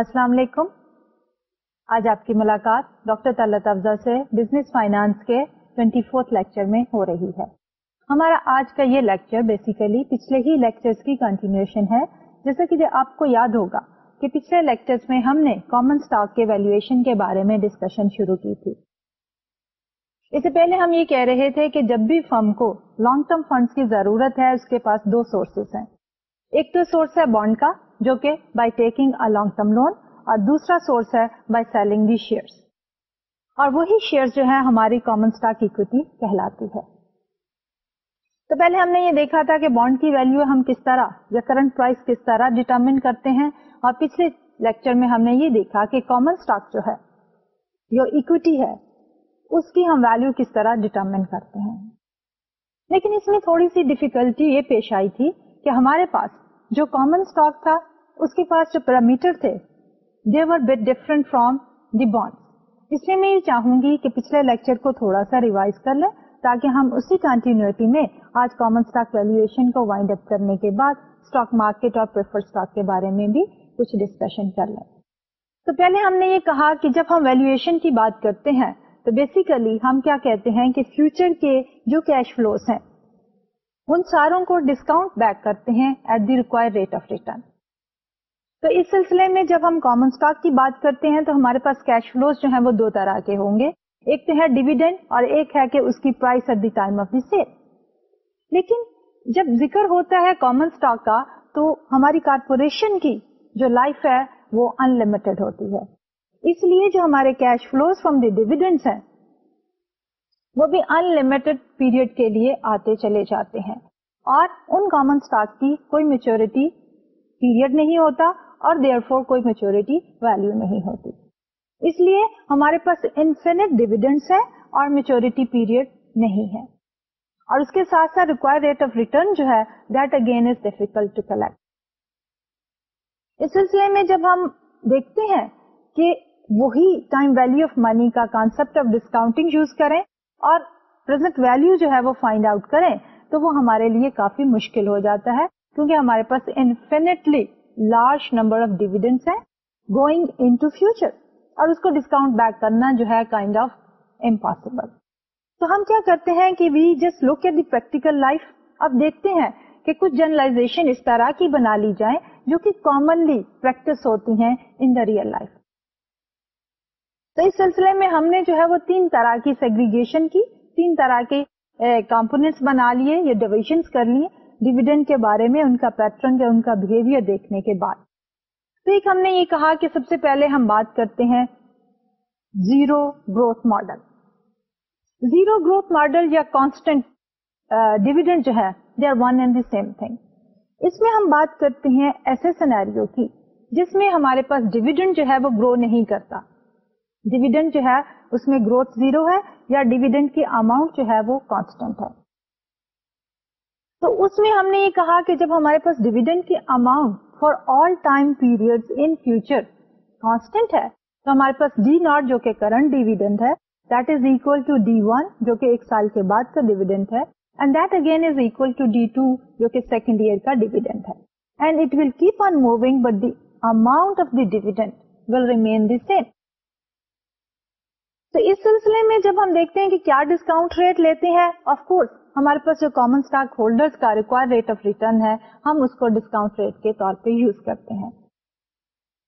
السلام علیکم۔ آج آپ کی ملاقات ڈاکٹر طلت افضل سے بزنس فائنانس کے ٹوینٹی فورتھ لیکچر میں ہو رہی ہے۔ ہمارا آج کا یہ لیکچر بیسیکلی پچھلے ہی لیکچر کی کنٹینیوشن ہے۔ جیسا کہ آپ کو یاد ہوگا کہ پچھلے لیکچر میں ہم نے کامن اسٹاک کے ویلویشن کے بارے میں ڈسکشن شروع کی تھی۔ اس سے پہلے ہم یہ کہہ رہے تھے کہ جب بھی فرم کو لانگ ٹرم فنڈس کی ضرورت ہے، اس کے پاس دو سورسز ہیں۔ ایک تو سورس ہے بانڈ کا جو کہ by taking a long term loan اور دوسرا سورس ہے بائی سیلنگ دی شیئر اور وہی شیئر جو ہے ہماری کامن اسٹاک اکوٹی کہلاتی ہے۔ تو پہلے ہم نے یہ دیکھا تھا کہ بانڈ کی ویلو ہم کس طرح یا کرنٹ پرائز کس طرح ڈیٹرمن کرتے ہیں اور پچھلے لیکچر میں ہم نے یہ دیکھا کہ کامن اسٹاک جو ہے، جو اکوٹی ہے، اس کی ہم ویلو کس طرح ڈیٹرمن کرتے ہیں۔ لیکن اس میں تھوڑی سی ڈیفیکلٹی یہ پیش آئی تھی کہ ہمارے پاس جو کامن اسٹاک تھا، اس کے پاس جو پیرامیٹر تھے but different from the bond اس لیے میں یہ چاہوں گی کہ پچھلے لیکچر کو تھوڑا سا ریوائز کر لیں، تاکہ ہم اسی کنٹینیوٹی میں آج کامن اسٹاک ویلویشن کو وائنڈ اپ کرنے کے بعد اسٹاک مارکیٹ اور پریفر اسٹاک کے بارے میں بھی کچھ ڈسکشن کر لیں۔ تو پہلے ہم نے یہ کہا کہ جب ہم ویلویشن کی بات کرتے ہیں، تو بیسیکلی ہم کیا کہتے ہیں کہ فیوچر کے جو کیش فلوز ہیں ان ساروں کو ڈسکاؤنٹ بیک کرتے ہیں at the require rate of return تو اس سلسلے میں جب ہم کامن اسٹاک کی بات کرتے ہیں تو ہمارے پاس کیش فلوز جو ہیں وہ دو طرح کے ہوں گے۔ ایک تو ہے ڈیویڈینڈ اور ایک ہے کہ اس کی price at the time of the sale لیکن جب ذکر ہوتا ہے کامن اسٹاک کا تو ہماری کارپوریشن کی جو لائف ہے وہ ان لمیٹڈ ہوتی ہے۔ اس لیے جو ہمارے cash flows from the dividend ہیں وہ بھی ان لمیٹڈ پیریڈ کے لیے آتے چلے جاتے ہیں۔ اور ان کامن اسٹاک کی کوئی میچورٹی پیریڈ نہیں ہوتا اور دیئر فور کوئی میچورٹی ویلو نہیں ہوتی۔ اس لیے ہمارے پاس انفینٹ ڈیویڈینڈس ہے اور میچورٹی پیریڈ نہیں ہے۔ اور اس کے ساتھ ساتھ ریکوائر ریٹ آف ریٹرن جو ہے that again is difficult to collect اس سلسلے میں جب ہم دیکھتے ہیں کہ وہی ٹائم ویلو آف منی کا کانسپٹ آف ڈسکاؤنٹنگ یوز کریں اور پرزینٹ ویلو جو ہے وہ فائنڈ آؤٹ کریں تو وہ ہمارے لیے کافی مشکل ہو جاتا ہے کیونکہ ہمارے پاس infinitely large number of dividends ہے گوئنگ ان ٹو فیوچر اور اس کو ڈسکاؤنٹ بیک کرنا جو ہے کائنڈ آف امپاسبل تو ہم کیا کرتے ہیں کہ we just look at the practical life اب دیکھتے ہیں کہ کچھ جرنلائزیشن اس طرح کی بنا لی جائیں جو کہ کامنلی پریکٹس ہوتی ہیں ان دا ریئل لائف تو اس سلسلے میں ہم نے جو ہے وہ تین طرح کی سیگریگیشن کی، تین طرح کے کمپونیٹس بنا لیے یا ڈویژنس کر لیے ڈیویڈنڈ کے بارے میں، ان کا پیٹرن یا ان کا بہیویئر دیکھنے کے بعد۔ تو ایک ہم نے یہ کہا کہ سب سے پہلے ہم بات کرتے ہیں zero growth model zero growth model یا کانسٹنٹ ڈیویڈنڈ جو ہے they are one and the same thing اس میں ہم بات کرتے ہیں ایسے سینیریو کی، جس میں ہمارے پاس ڈیویڈنڈ جو ہے وہ گرو نہیں کرتا۔ ڈیویڈنڈ جو ہے، اس میں گروتھ زیرو ہے یا ڈیویڈنڈ کی اماؤنٹ جو ہے وہ کانسٹنٹ ہے. تو اس میں ہم نے یہ کہا کہ جب ہمارے پاس ڈیویڈنڈ کی amount for all time period in future constant ہے، تو ہمارے پاس ڈی ناٹ جو کہ کرنٹ ڈیویڈنڈ ہے that is equal to D one جو کہ ایک سال کے بعد کا ڈیویڈنڈ ہے and that again is equal to D two جو کہ سیکنڈ ایئر کا ڈیویڈنڈ ہے. And it will keep on moving but the amount of the dividend will remain the same تو اس سلسلے میں جب ہم دیکھتے ہیں کہ کیا ڈسکاؤنٹ ریٹ لیتے ہیں آف کورس ہمارے پاس جو کامن اسٹاک ہولڈر کا ریکوائر ریٹ آف ریٹرن ہے، ہم اس کو ڈسکاؤنٹ ریٹ کے طور پہ یوز کرتے ہیں.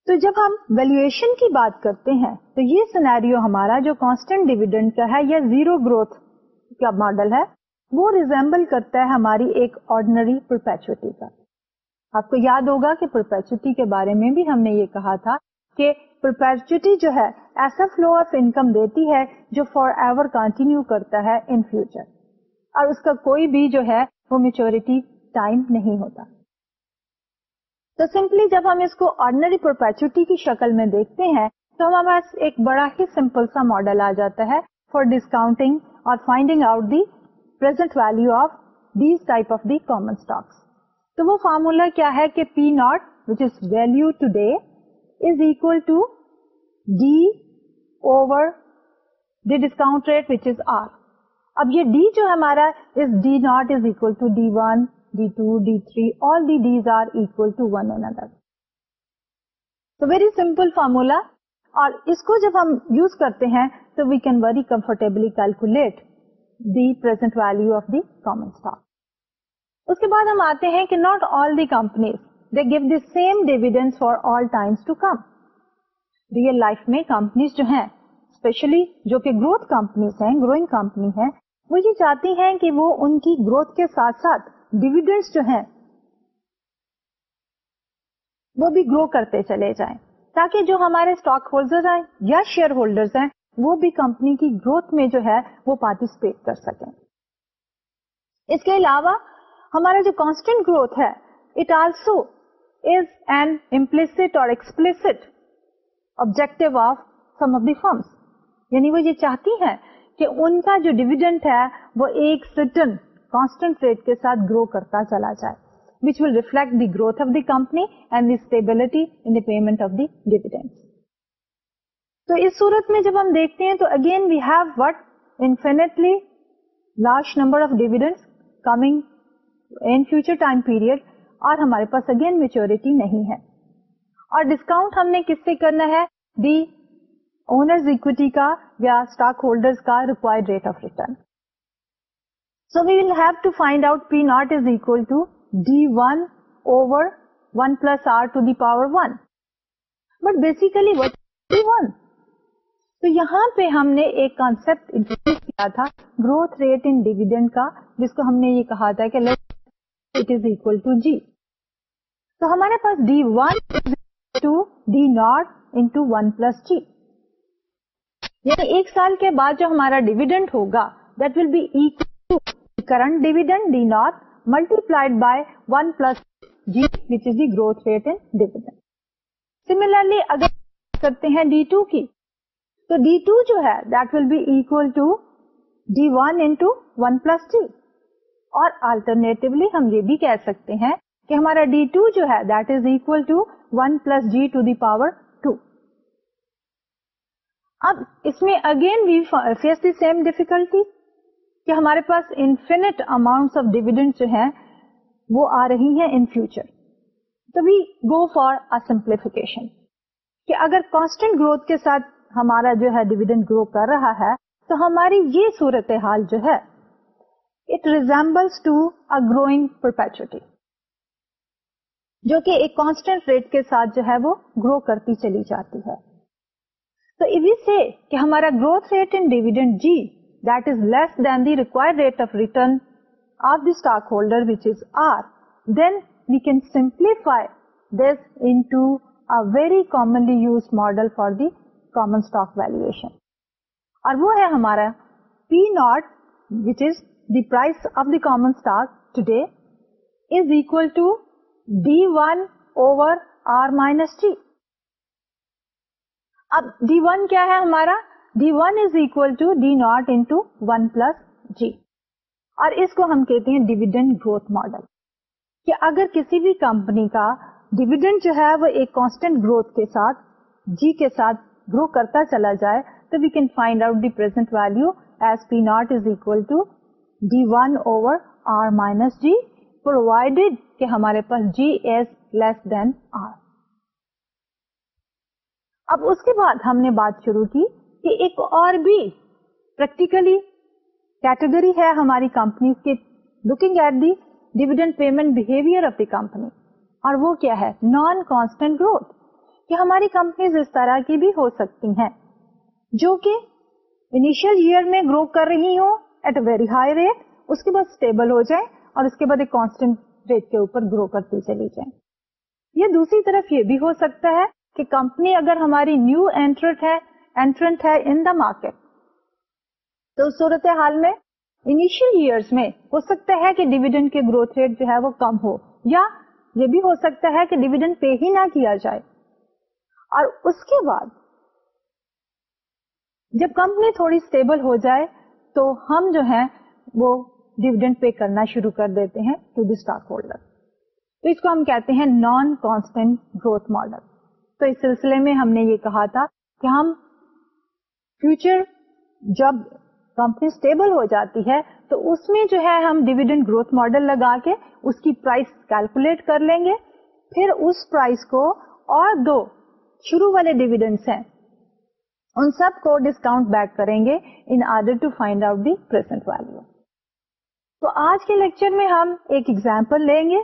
تو جب ہم ویلویشن کی بات کرتے ہیں، تو یہ سینیریو ہمارا جو کانسٹنٹ ڈیویڈنڈ کا ہے یا زیرو گروتھ کا ماڈل ہے، وہ ریزمبل کرتا ہے ہماری ایک آرڈنری پرپیچوٹی کا. آپ کو یاد ہوگا کہ پرپیچوٹی کے بارے میں بھی ہم نے یہ کہا تھا کہ پرپیچوٹی جو ہے، ایسا فلو آف انکم دیتی ہے جو فار ایور کنٹینیو کرتا ہے ان فیوچر اور اس کا کوئی بھی جو ہے، وہ میچورٹی ٹائم نہیں ہوتا. تو سمپلی جب ہم اس کو آرڈنری پرپیچوٹی کی شکل میں دیکھتے ہیں، تو ہمارے پاس ایک بڑا ہی سمپل سا ماڈل آ جاتا ہے فار ڈسکاؤنٹنگ اور finding out the present value of these type of the common stock تو وہ فارمولا کیا ہے کہ P naught which is value today is equal to D over the discount rate which is R اب یہ D جو ہمارا از D naught is equal to D one D two D three all the Ds are equal to one another تو very simple formula اور اس کو جب ہم یوز کرتے ہیں، تو we can very comfortably calculate the present value of the common stock اس کے بعد ہم آتے ہیں کہ not all the companies they give the same dividends for all times to come real life میں کمپنیز جو ہیں اسپیشلی جو کہ گروتھ کمپنیز ہیں گروئنگ کمپنی ہے وہ یہ چاہتی ہیں کہ وہ ان کی گروتھ کے ساتھ ساتھ ڈیویڈینس جو ہیں، وہ بھی گرو کرتے چلے جائیں، تاکہ جو ہمارے اسٹاک ہولڈر ہیں یا شیئر ہولڈر ہیں، وہ بھی کمپنی کی گروتھ میں جو ہے، وہ پارٹیسپیٹ کر سکیں. اس کے علاوہ ہمارا جو کانسٹنٹ گروتھ ہے it also is an implicit اور explicit objective of some of the firms یعنی وہ یہ چاہتی ہیں کہ ان کا جو ڈیویڈنٹ ہے وہ ایک سرٹن کانسٹنٹ ریٹ کے ساتھ گرو کرتا چلا جائے which will reflect the growth of the company and the stability in payment of the dividend تو اس صورت میں جب ہم دیکھتے ہیں تو again we have what infinitely large number of dividend coming in future time period اور ہمارے پاس اگین میچورٹی نہیں ہے۔ اور ڈسکاؤنٹ ہم نے کس سے کرنا ہے؟ دی اونرز اکوٹی کا یا اسٹاک ہولڈر کا required rate of return so we will have to find out P naught is equal to D one over one plus R to the power one but basically what one تو یہاں پہ ہم نے ایک concept introduce کیا تھا growth rate in dividend کا، جس کو ہم نے یہ کہا تھا کہ let it is equal to G تو ہمارے پاس D one to D naught into one plus G یعنی ایک سال کے بعد جو ہمارا ڈیویڈنڈ ہوگا that will be current dividend D naught multiplied by one plus G which is the growth rate in dividend similarly اگر کرتے ہیں ڈی ٹو کی، تو ڈی ٹو جو ہے that will be to D one into one plus two اور alternatively ہم یہ بھی کہہ سکتے ہیں کہ ہمارا ڈی ٹو جو ہے that is equal to one plus G to the power two اب اس میں again we face the same difficulty کہ ہمارے پاس انفینٹ اماؤنٹ آف ڈیویڈنڈ جو ہیں، وہ آ رہی ہیں ان فیوچر تو وی گو فار سمپلیفیکیشن کہ اگر کانسٹنٹ گروتھ کے ساتھ ہمارا جو ہے ڈیویڈنڈ گرو کر رہا ہے، تو ہماری یہ صورت حال جو ہے it resembles to a growing perpetuity جو کہ ایک کانسٹنٹ ریٹ کے ساتھ جو ہے وہ گرو کرتی چلی جاتی ہے۔ تو وی سے کہ ہمارا growth rate in dividend G that is less than the required rate of return of the stock holder which is R then we can simplify this into a very commonly use model for the common stock valuation اور وہ ہے ہمارا P naught which is the price of the common stock today is equal to D one over R minus T اب D one کیا ہے ہمارا? D one is equal to D naught into one plus G اور اس کو ہم کہتے ہیں ڈیویڈنڈ گروتھ ماڈل کہ اگر کسی بھی کمپنی کا ڈیویڈنڈ جو ہے وہ ایک کانسٹنٹ گروتھ کے ساتھ جی کے ساتھ گرو کرتا چلا جائے، تو we can find out the present value as P naught is equal to D one over R minus G provided کہ ہمارے پاس جی از لیس دین آر اب اس کے بعد ہم نے بات شروع کی کہ ایک اور بھی پریکٹیکلی کیٹیگری ہے ہماری کمپنی کے looking at the dividend payment behaviour of the company اور وہ کیا ہے? نان کانسٹنٹ گروتھ کہ ہماری کمپنیز اس طرح کی بھی ہو سکتی ہیں. جو کہ انیشیل ایئر میں گرو کر رہی ہوں at a very high rate اس کے بعد اسٹیبل ہو جائے اور اس کے بعد ایک کانسٹنٹ ریٹ کے اوپر گرو کرتی چلی جائیں یہ دوسری طرف یہ بھی ہو سکتا ہے کہ کمپنی اگر ہماری نیو اینٹرنٹ ہے اینٹرنٹ ہے ان دا مارکیٹ تو صورت حال میں انیشیل ایئرس میں ہو سکتا ہے کہ ڈیویڈنڈ کے گروتھ ریٹ جو ہے وہ کم ہو، یا یہ بھی ہو سکتا ہے کہ ڈیویڈنڈ پے ہی نہ کیا جائے۔ اور اس کے بعد جب کمپنی تھوڑی اسٹیبل ہو جائے، تو ہم جو ہیں وہ ڈیویڈنڈ پے کرنا شروع کر دیتے ہیں ٹو دی اسٹاک ہولڈر۔ تو اس کو ہم کہتے ہیں نان کانسٹینٹ گروتھ ماڈل تو اس سلسلے میں ہم نے یہ کہا تھا کہ ہم فیوچر جب کمپنی اسٹیبل ہو جاتی ہے تو اس میں جو ہے ہم ڈیویڈنڈ گروتھ ماڈل لگا کے اس کی پرائس کیلکولیٹ کر لیں گے۔ پھر اس پرائس کو اور دو شروع والے ڈیویڈنڈس ہیں۔ ان سب کو ڈسکاؤنٹ بیک کریں گے in order to find out the present value تو آج کے لیکچر میں ہم ایک ایگزامپل لیں گے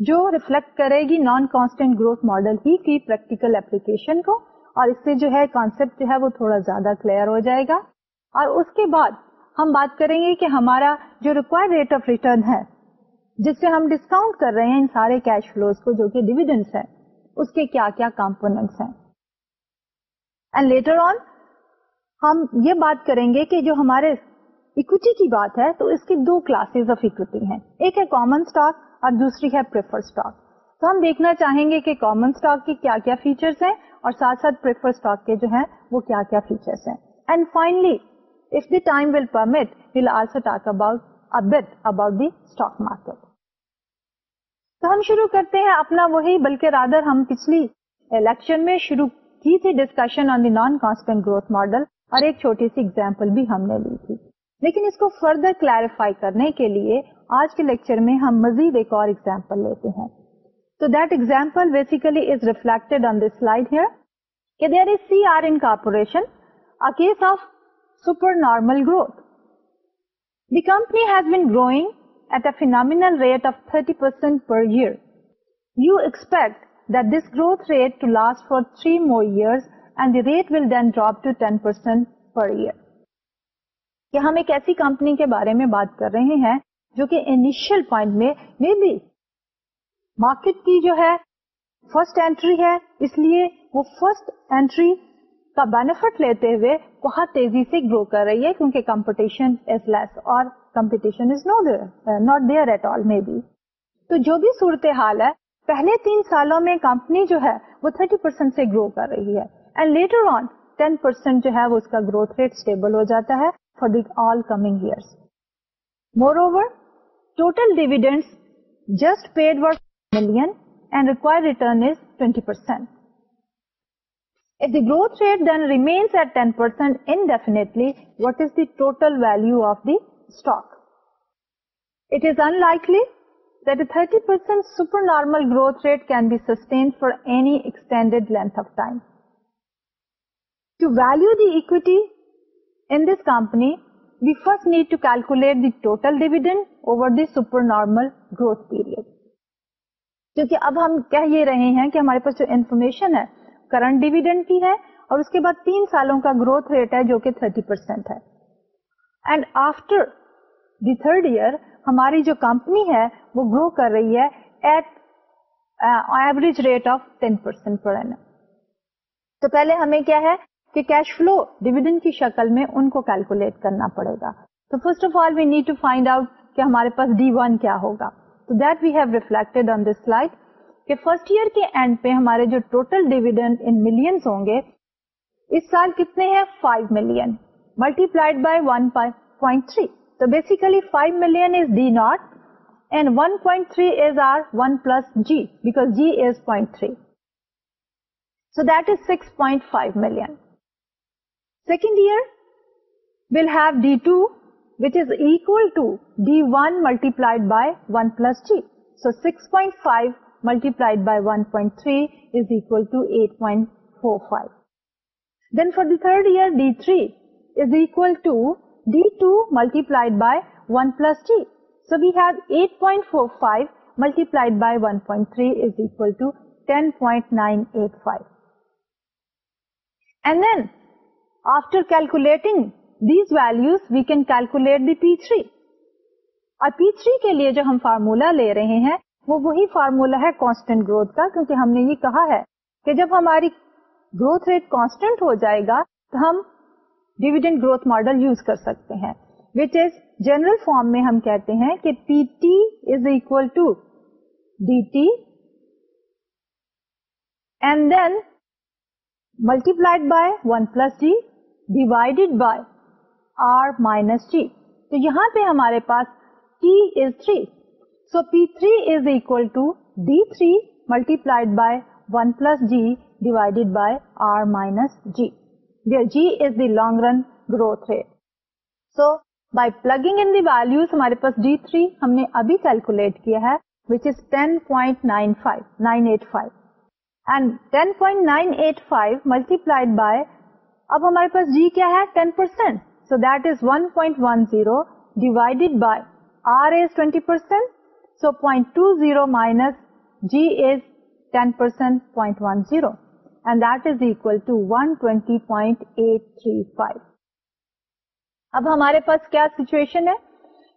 جو ریفلیکٹ کرے گی نان کانسٹینٹ گروتھ ماڈل ہی کی پریکٹیکل اپلیکیشن کو اور اس سے جو ہے کانسیپٹ جو ہے وہ تھوڑا زیادہ کلیئر ہو جائے گا اور اس کے بعد ہم بات کریں گے کہ ہمارا جو ریکوائرڈ ریٹ آف ریٹرن ہے، جس سے ہم ڈسکاؤنٹ کر رہے ہیں ان سارے کیش فلوز کو جو کہ ڈیویڈنس ہے اس کے کیا کیا کمپونیٹس ہیں۔ اینڈ لیٹر آن ہم یہ بات کریں گے کہ جو ہمارے اکوٹی کی بات ہے تو اس کی دو کلاسز آف اکوٹی ہیں۔ ایک ہے کامن اسٹاک اور دوسری ہے پریفر اسٹاک تو ہم دیکھنا چاہیں گے کہ کامن اسٹاک کے کیا کیا فیچرس ہیں اور ساتھ ساتھ پریفر اسٹاک کے جو ہیں وہ کیا کیا فیچرس ہیں۔ And finally if the time will permit will also talk about about the stock market تو ہم شروع کرتے ہیں اپنا وہی، بلکہ رادر ہم پچھلی الیکشن میں شروع کی تھی discussion on the non constant growth model اور ایک چھوٹی سی ایگزامپل بھی ہم نے لی تھی۔ لیکن اس کو فردر کلیریفائی کرنے کے لیے آج کے لیکچر میں ہم مزید ایک اور ایگزامپل لیتے ہیں۔ تو that example basically is reflected on this slide here کہ there is C R in corporation case of super normal growth the company has been growing at a phenomenal rate of thirty percent per year you expect that this growth rate to last for three more years and the rate will then drop to 10% per year. کہ ہم ایک ایسی company کے بارے میں بات کر رہے ہیں جو کہ انیشیل پوائنٹ میں مے بی مارکیٹ کی جو ہے فرسٹ اینٹری ہے، اس لیے وہ فرسٹ اینٹری کا بینیفٹ لیتے ہوئے بہت تیزی سے گرو کر رہی ہے کیونکہ کمپٹیشن از لیس اور competition is not there at all may be تو جو بھی صورتحال ہے، پہلے تین سالوں میں کمپنی جو ہے وہ تھرٹی پرسینٹ سے گرو کر رہی ہے and later on ten percent جو ہے وہ اس کا گروتھ ریٹ اسٹیبل ہو جاتا ہے۔ For the all coming years moreover total dividend just paid were million and require return is twenty percent If the growth rate then remains at 10% indefinitely, what is the total value of the stock? It is unlikely that a 30% supernormal growth rate can be sustained for any extended length of time. To value the equity in this company, we first need to calculate the total dividend over the supernormal growth period. کیونکہ اب ہم کہہ یہ رہے ہیں کہ ہمارے پاس جو انفارمیشن ہے کرنٹ ڈیویڈنڈ کی ہے اور اس کے بعد تین سالوں کا گروتھ ریٹ ہے جو کہ تھرٹی پرسینٹ ہے and after the third year ہماری جو کمپنی ہے وہ گرو کر رہی ہے at average rate of ten percent per تو پہلے ہمیں کیا ہے کہ کیش فلو ڈیویڈنڈ کی شکل میں ان کو کیلکولیٹ کرنا پڑے گا۔ تو first of all we need to find out کہ ہمارے پاس ڈی ون کیا ہوگا۔ تو that we have reflected on this slide کہ فرسٹ ایئر کے اینڈ پہ ہمارے جو ٹوٹل ڈیویڈنڈ ان ملینس ہوں گے، اس سال کتنے ہیں؟ 5 ملین ملٹی پلائڈ بائی 1.3 تو basically 5 million is D naught and 1.3 is our 1 plus G because G is 0.3 so that is 6.5 million Second year will have D2 which is equal to D1 multiplied by 1 plus G. So 6.5 multiplied by 1.3 is equal to 8.45. Then for the third year D3 is equal to D2 multiplied by 1 plus G. So we have 8.45 multiplied by 1.3 is equal to 10.985. And then after calculating these values we can calculate the P three اور P three کے لیے جو ہم formula لے رہے ہیں، وہ وہی فارمولا ہے کانسٹینٹ گروتھ کا، کیونکہ ہم نے یہ کہا ہے کہ جب ہماری گروتھ ریٹ کانسٹینٹ ہو جائے گا، تو ہم ڈیویڈنڈ گروتھ ماڈل یوز کر سکتے ہیں وچ از جنرل فارم میں ہم کہتے ہیں کہ P T is equal to D T and then multiplied by one plus G divided by R minus G تو یہاں پہ ہمارے پاس T is three so P three is equal to D three multiplied by one plus G divided by R minus G G is the long run growth rate so by plugging in the values ہمارے پاس D three ہم نے ابھی calculate کیا ہے which is ten point nine five nine eight five and ten point nine eight five multiplied by اب ہمارے پاس جی کیا ہے؟ Ten percent so that is one point one zero divided by R is twenty percent so point two zero minus G is ten percent point one zero and that is equal to one twenty point eight three five اب ہمارے پاس کیا situation ہے؟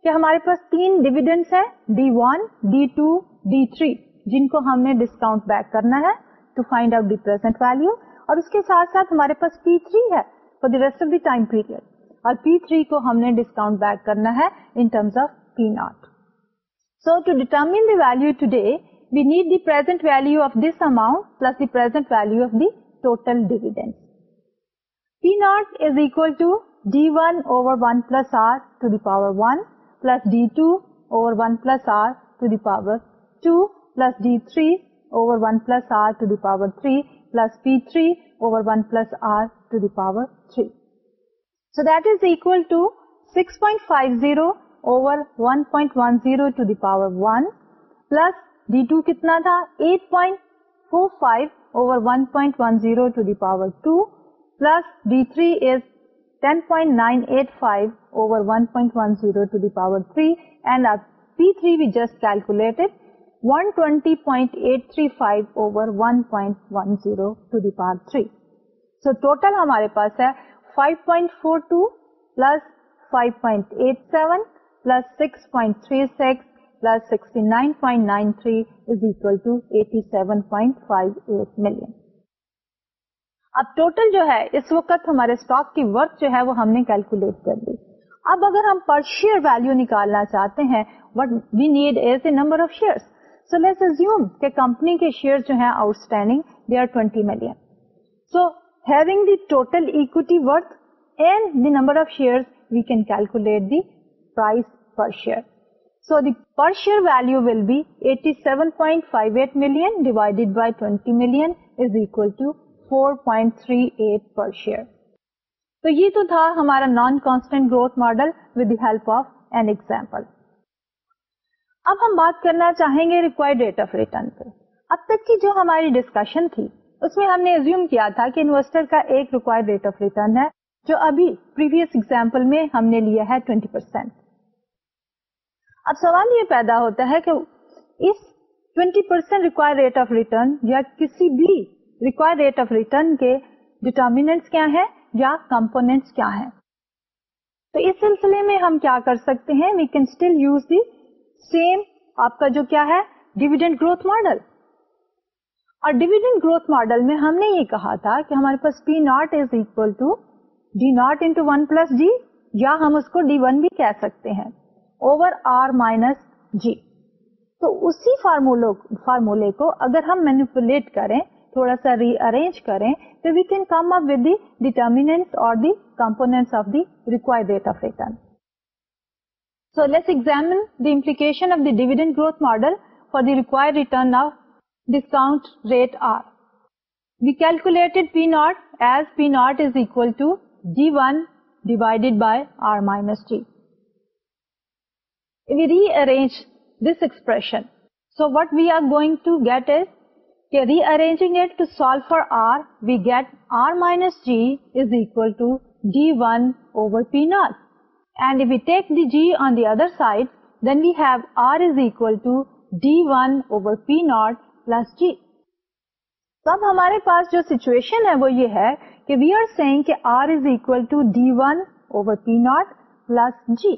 کہ ہمارے پاس تین dividends ہیں D one D two D three جن کو ہم نے ڈسکاؤنٹ بیک کرنا ہے to find out the present value اور اس کے ساتھ ساتھ ہمارے پاس پی تھری ہے for the rest of the time period اور پی تھری کو ہم نے ڈسکاؤنٹ بیک کرنا ہے in terms of P naught so to determine the value today we need the present value of this amount plus the present value of the total dividend P naught is equal to D one over one plus R to the power one plus D two over one plus R to the power two plus D three over one plus R to the power three plus P three over one plus R to the power three so that is equal to six point five zero over one point one zero to the power one plus D two کتنا تھا eight point four five over one point one zero to the power two plus D three is ten point nine eight five over one point one zero to the power three and P three we just calculated one twenty point eight three five over one point one zero to the so total ہمارے پاس ہے five point four two plus five point eight seven plus six point three six plus sixty nine point nine three is equal to eighty seven point five eight million اب total جو ہے، اس وقت ہمارے stock کی work جو ہے وہ ہم نے کیلکولیٹ کر دی اب اگر ہم پر شیئر ویلو نکالنا چاہتے ہیں what we need is a number of share so let's assume کہ کمپنی کے شیئر جو ہیں outstanding they are twenty million so having the total equity worth and the number of share we can calculate the price per share So the per share value will be 87.58 million divided by 20 million is equal to 4.38 per share. تو یہ تو تھا ہمارا non constant growth model with the help of an example اب ہم بات کرنا چاہیں گے ریکوائرڈ ریٹ آف ریٹرن پہ۔ اب تک کی جو ہماری ڈسکشن تھی، اس میں ہم نے ایزیوم کیا تھا کہ انویسٹر کا ایک ریکوائرڈ ریٹ آف ریٹرن ہے، جو ابھی پریویس ایگزامپل میں ہم نے لیا ہے 20 پرسینٹ اب سوال یہ پیدا ہوتا ہے کہ اس 20 percent require rate of return یا کسی بھی ریکوائر ریٹ آف ریٹرن کے ڈیٹرمینٹس کیا ہے یا کمپونیٹس کیا ہے تو اس سلسلے میں ہم کیا کر سکتے ہیں؟ We can still use the same آپ کا جو کیا ہے ڈیویڈینڈ گروتھ ماڈل اور ڈیویڈینڈ گروتھ ماڈل میں ہم نے یہ کہا تھا کہ ہمارے پاس P naught is equal to D naught into one plus D یا ہم اس کو ڈی ون بھی کہہ سکتے ہیں اوور آر مائنس جی تو اسی فارمولو فارمولے کو اگر ہم مینیپولیٹ کریں، تھوڑا سا ری ارینج کریں، تو we can come up with the determinant اور the component of the require rate of return so let's examine the implication of the dividend growth model for the require return of discount rate R we calculated P naught as P naught is equal to G one divided by R minus G we rearrange this expression. So what we are going to get is, okay, rearranging it to solve for r, we get r minus g is equal to g1 over p naught. And if we take the g on the other side, then we have r is equal to d1 over p naught plus g. تو اب ہمارے پاس جو situation ہے وہ یہ ہے کہ وی آر سیئنگ کہ R is equal to D one over P naught plus G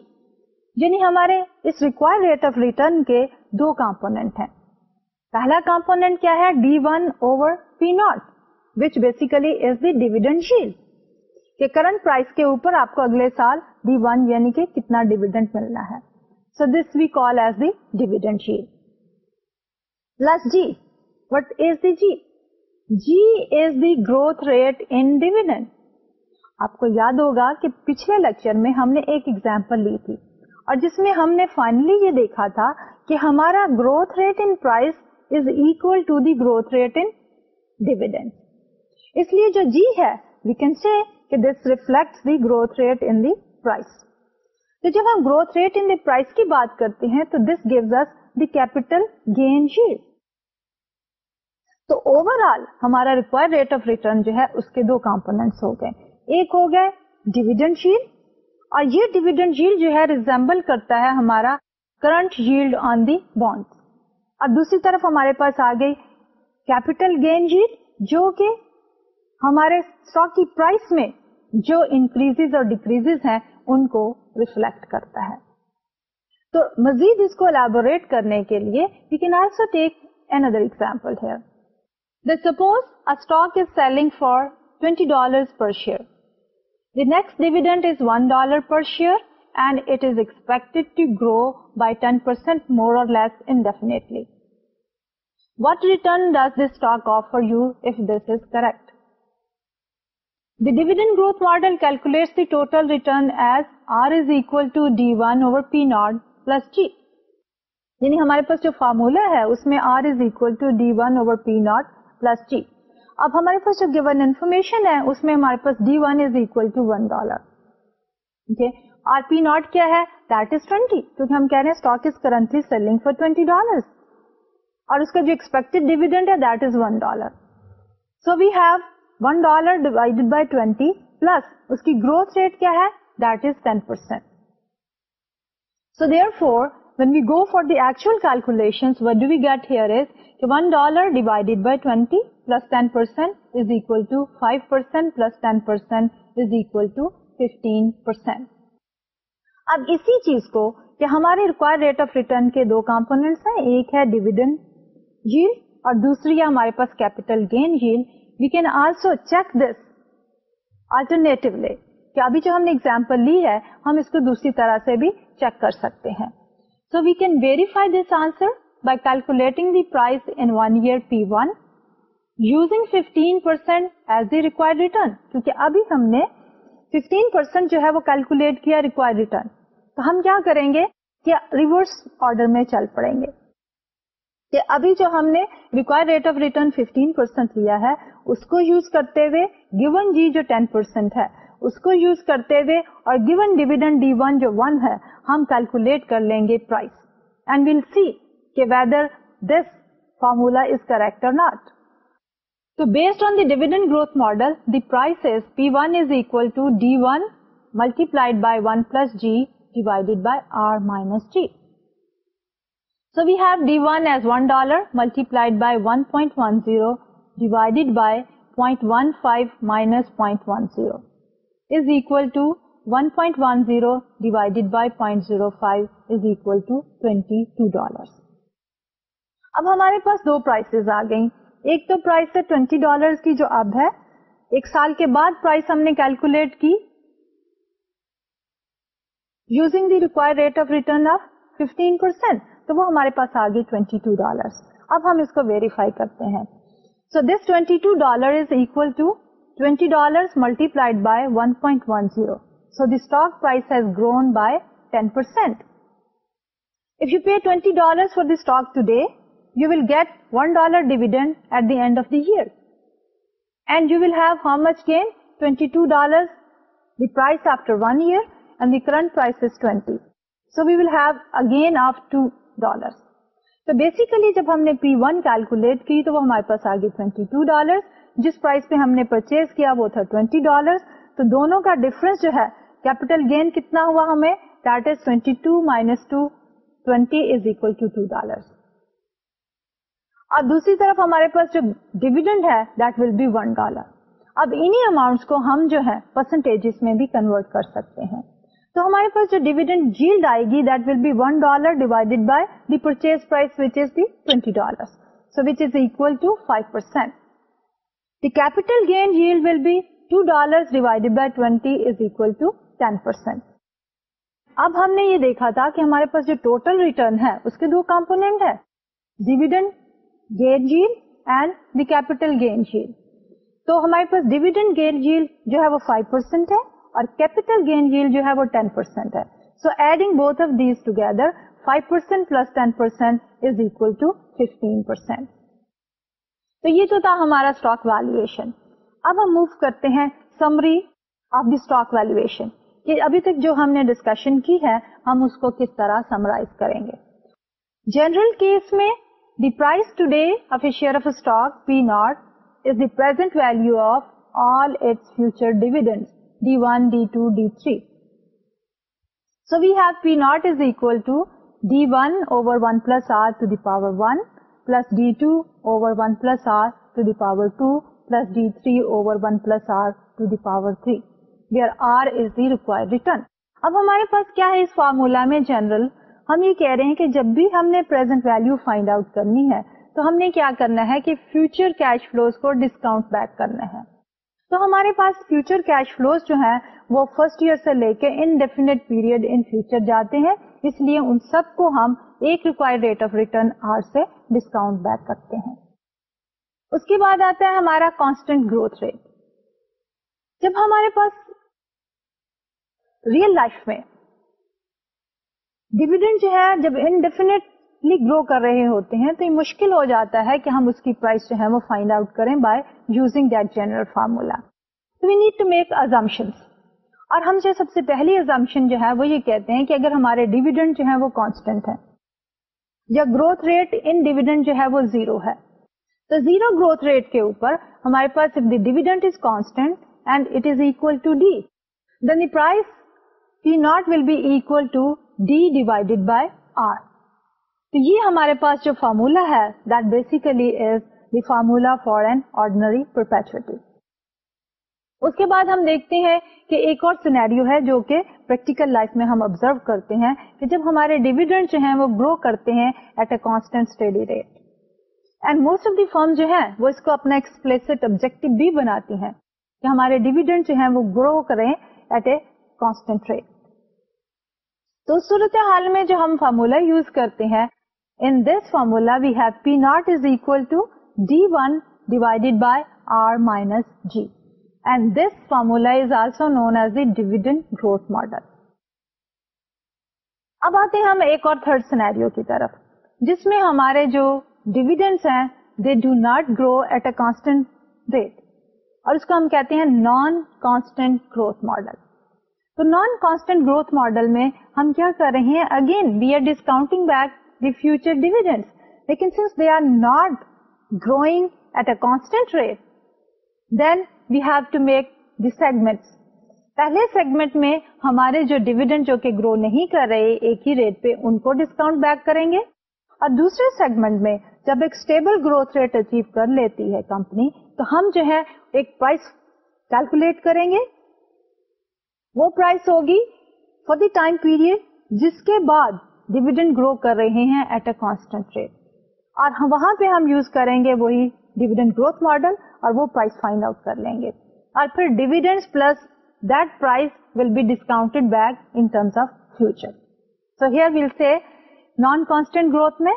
یعنی ہمارے اس ریکوائر ریٹ آف ریٹرن کے دو کمپونیٹ ہیں پہلا کمپونیٹ کیا ہے D one over P naught which basically is the dividend shell کہ کرنٹ پرائز کے اوپر آپ کو اگلے سال ڈی ون یعنی کہ کتنا ڈیویڈنڈ ملنا ہے۔ So this we call as the dividend shell plus G what is the G G is the growth rate in dividend آپ کو یاد ہوگا کہ پچھلے لیکچر میں ہم نے ایک ایگزامپل لی تھی اور جس میں ہم نے فائنلی یہ دیکھا تھا کہ ہمارا growth rate in price is equal to the growth rate in dividend اس لیے جو جی ہے وی کین سی کہ this reflect the growth rate in the price تو جب ہم گروتھ ریٹ ان پرائز کی بات کرتے ہیں تو this gives us the capital gain shell تو اوور آل ہمارا ریکوائر ریٹ آف ریٹرن جو ہے اس کے دو کمپونیٹس ہو گئے. ایک ہو گئے ڈیویڈنڈ شیل اور یہ ڈیویڈنڈ شیل جو ہے ریزمبل کرتا ہے ہمارا current yield on the bond اور دوسری طرف ہمارے پاس آ گئی کیپیٹل گین جیل جو کہ ہمارے اسٹاک کی پرائس میں جو انکریز اور ڈیکریز ہیں ان کو ریفلیکٹ کرتا ہے۔ تو مزید اس کو الیبوریٹ کرنے کے لیے you can also take another example here suppose stock is selling for twenty dollar per share the next dividend is one dollar per share and it is expected to grow by ten percent more or less indefinitely what return does this stock offer you if this is correct The dividend growth model calculates the total return as R is equal to D1 over P naught plus G. یعنی ہمارے پاس جو formula ہے، اس میں R is equal to D one over P naught plus G اب ہمارے پاس جو گیون انفارمیشن ہے، اس میں ہمارے پاس D one is equal to one dollar R P naught کیا ہے؟ دیٹ از ٹوینٹی کیونکہ ہم کہہ رہے ہیں stock is currently selling for twenty dollar اور اس کا جو ایکسپیکٹڈ ڈیویڈنڈ ہے that is one dollar so we have one dollar divided by twenty plus اس کی گروتھ ریٹ کیا ہے that is ten percent so therefore when we go for the actual calculation what do we get here is one dollar divided by twenty plus ten percent is equal to five percent plus ten percent is equal to fifteen percent اب اسی چیز کو کہ ہمارے require rate of return کے دو components ہیں ایک ہے ڈیویڈنڈ جیل اور دوسری ہے ہمارے پاس capital gain jail we can also check this alternatively کہ ابھی جو ہم نے اگزامپل لی ہے، ہم اس کو دوسری طرح سے بھی چیک کر سکتے ہیں۔ So we can verify this answer by calculating the price in one year P one using fifteen percent as the require return کیونکہ ابھی ہم نے ففٹین پرسینٹ جو ہے وہ کیلکولیٹ کیا ریکوائر ریٹرن تو ہم کیا کریں گے؟ کہ ریورس آرڈر میں چل پڑیں گے۔ کہ ابھی جو ہم نے require rate of return 15 percent لیا ہے، اس کو یوز کرتے ہوئے گیون جی جو 10 پرسینٹ ہے، اس کو یوز کرتے ہوئے اور گیون ڈیویڈنڈ ڈی ون جو ون ہے، ہم کیلکولیٹ کر لیں گے پرائز اینڈ ویل سی کہ whether this formula is correct or not تو based on the dividend growth model the price is P one is equal to D one multiplied by one plus G divided by R minus G So we have D1 as $1 multiplied by 1.10 divided by 0.15 minus 0.10 is equal to 1.10 divided by 0.05 is equal to $22. اب ہمارے پاس دو prices آ گئی ایک تو price ہے twenty dollar کی جو اب ہے۔ ایک سال کے بعد پرائس ہم نے کیلکولیٹ کی۔ Using the require rate of return of fifteen percent تو وہ ہمارے پاس آ گئی ٹوینٹی ٹو ڈالر اب ہم اس کو ویریفائی کرتے ہیں so this twenty two dollar is equal to twenty dollar multiplied by one point one zero so the stock price has grown by ten percent If you pay $20 for the stock today, you will get $1 dividend at the end of the year. And you will have how much gain? $22, the price after one year, and the current price is 20. So we will have a gain of 2 dollar تو basically جب ہم نے پی one calculate کی تو وہ ہمارے پاس آگے ٹوینٹی ٹو ڈالر جس پرائز پہ ہم نے پرچیز کیا وہ تھا ٹوینٹی ڈالر تو دونوں کا ڈفرنس جو ہے کیپیٹل گین کتنا ہوا ہمیں؟ That is twenty two minus two twenty is equal to two dollar اور دوسری طرف ہمارے پاس جو ڈیویڈنڈ ہے that will be one dollar اب انہیں اماؤنٹس کو ہم جو ہے پرسنٹیج میں بھی کنورٹ کر سکتے ہیں۔ تو ہمارے پاس جو ڈیویڈنڈ جیلڈ آئے گی that will be one dollar divided by the purchase price which is the twenty dollar so which is equal to five percent the capital gain yield will be two dollar divided by twenty is equal to ten percent اب ہم نے یہ دیکھا تھا کہ ہمارے پاس جو ٹوٹل ریٹرن ہے، اس کے دو کمپونیٹ ہے dividend gain jail and the capital gain جیل تو ہمارے پاس ڈیویڈنڈ گین جیل جو ہے وہ فائیو پرسینٹ ہے اور کیپیٹل گین جیل جو ہے وہ ٹین پرسینٹ ہے. So adding both of these together five percent plus ten percent is equal to fifteen percent تو یہ تو تھا ہمارا اسٹاک ویلویشن اب ہم موو کرتے ہیں summary of the stock valuation کہ ابھی تک جو ہم نے ڈسکشن کی ہے، ہم اس کو کس طرح سمرائز کریں گے؟ جنرل کیس میں the price today of a the price today of a share of a stock P naught is the present D one D two D three so we have P naught is equal to D one over one plus R to the power one plus D two over one plus R to the power two plus D three over one plus R to the power is the required return اب ہمارے پاس کیا ہے اس formula میں general ہم یہ کہہ رہے ہیں کہ جب بھی ہم نے پرزینٹ ویلو فائنڈ آؤٹ کرنی ہے تو ہم نے کیا کرنا ہے کہ فیوچر کیش فلوز کو ڈسکاؤنٹ بیک کرنا ہے تو ہمارے پاس فیوچر کیش فلوز جو ہیں وہ فرسٹ ایئر سے لے کے انڈیفینٹ پیریڈ ان فیوچر جاتے ہیں۔ اس لیے ان سب کو ہم ایک required rate of return R سے ڈسکاؤنٹ بیک کرتے ہیں۔ اس کے بعد آتا ہے ہمارا کانسٹنٹ گروتھ ریٹ جب ہمارے پاس ریئل لائف میں ڈویڈنڈ جو ہے، جب انڈیفینٹ انڈیفینٹلی گرو کر رہے ہوتے ہیں تو یہ مشکل ہو جاتا ہے کہ ہم اس کی پرائز جو ہے وہ فائنڈ آؤٹ کریں by using that general formula we need to make assumption اور ہم جو سب سے پہلی ازمپشن جو ہے وہ یہ کہتے ہیں کہ اگر ہمارے ڈیویڈنڈ جو ہے وہ کانسٹنٹ ہے یا گروتھ ریٹ ان ڈیویڈنڈ جو ہے وہ زیرو ہے. تو زیرو گروتھ ریٹ کے اوپر ہمارے پاس dividend is constant and it is equal to D then the price P naught will be equal to D divided by R تو یہ ہمارے پاس جو فارمولا ہے that basically is the formula for an ordinary perpetuity اس کے بعد ہم دیکھتے ہیں کہ ایک اور سینیریو ہے جو کہ پریکٹیکل لائف میں ہم آبزرو کرتے ہیں کہ جب ہمارے ڈیویڈنڈ جو ہیں وہ گرو کرتے ہیں at a constant steady rate and most of the firm جو ہے وہ اس کو اپنا ایکسپلسٹ آبجیکٹو بھی بناتی ہیں کہ ہمارے ڈیویڈنڈ جو ہیں وہ گرو کریں ایٹ اے کانسٹنٹ ریٹ تو صورت حال میں جو ہم فارمولا یوز کرتے ہیں in this formula we have P naught is equal to D one divided by R minus G and this formula is also known as the dividend growth اب آتے ہیں ہم ایک اور تھرڈ سینیریو کی طرف، جس میں ہمارے جو ڈیویڈنڈس ہیں they do not grow at a constant rate اور اس کو ہم کہتے ہیں نان کانسٹنٹ گروتھ ماڈل تو نان کانسٹنٹ گروتھ ماڈل میں ہم کیا کر رہے ہیں؟ Again we are discounting back the future dividend لیکن since they are not growing at a constant rate then we have to make the segment پہلے سیگمنٹ میں ہمارے جو ڈیویڈنڈ جو کہ گرو نہیں کر رہے ایک ہی ریٹ پہ ان کو ڈسکاؤنٹ بیک کریں گے۔ اور دوسرے سیگمنٹ میں جب ایک اسٹیبل گروتھ ریٹ اچیو کر لیتی ہے کمپنی تو ہم جو ہے ایک پرائز کیلکولیٹ کریں گے۔ وہ پرائز ہوگی فور دی ٹائم پیریڈ جس کے بعد ڈیویڈنڈ گرو کر رہے ہیں ایٹ اے کانسٹنٹ ریٹ۔ اور ہم وہاں پہ ہم یوز کریں گے وہی ڈیویڈنڈ گروتھ ماڈل اور وہ پرائز فائنڈ آؤٹ کر لیں گے۔ اور پھر dividend plus that price will be discounted back in terms of future. So here will say non constant growth میں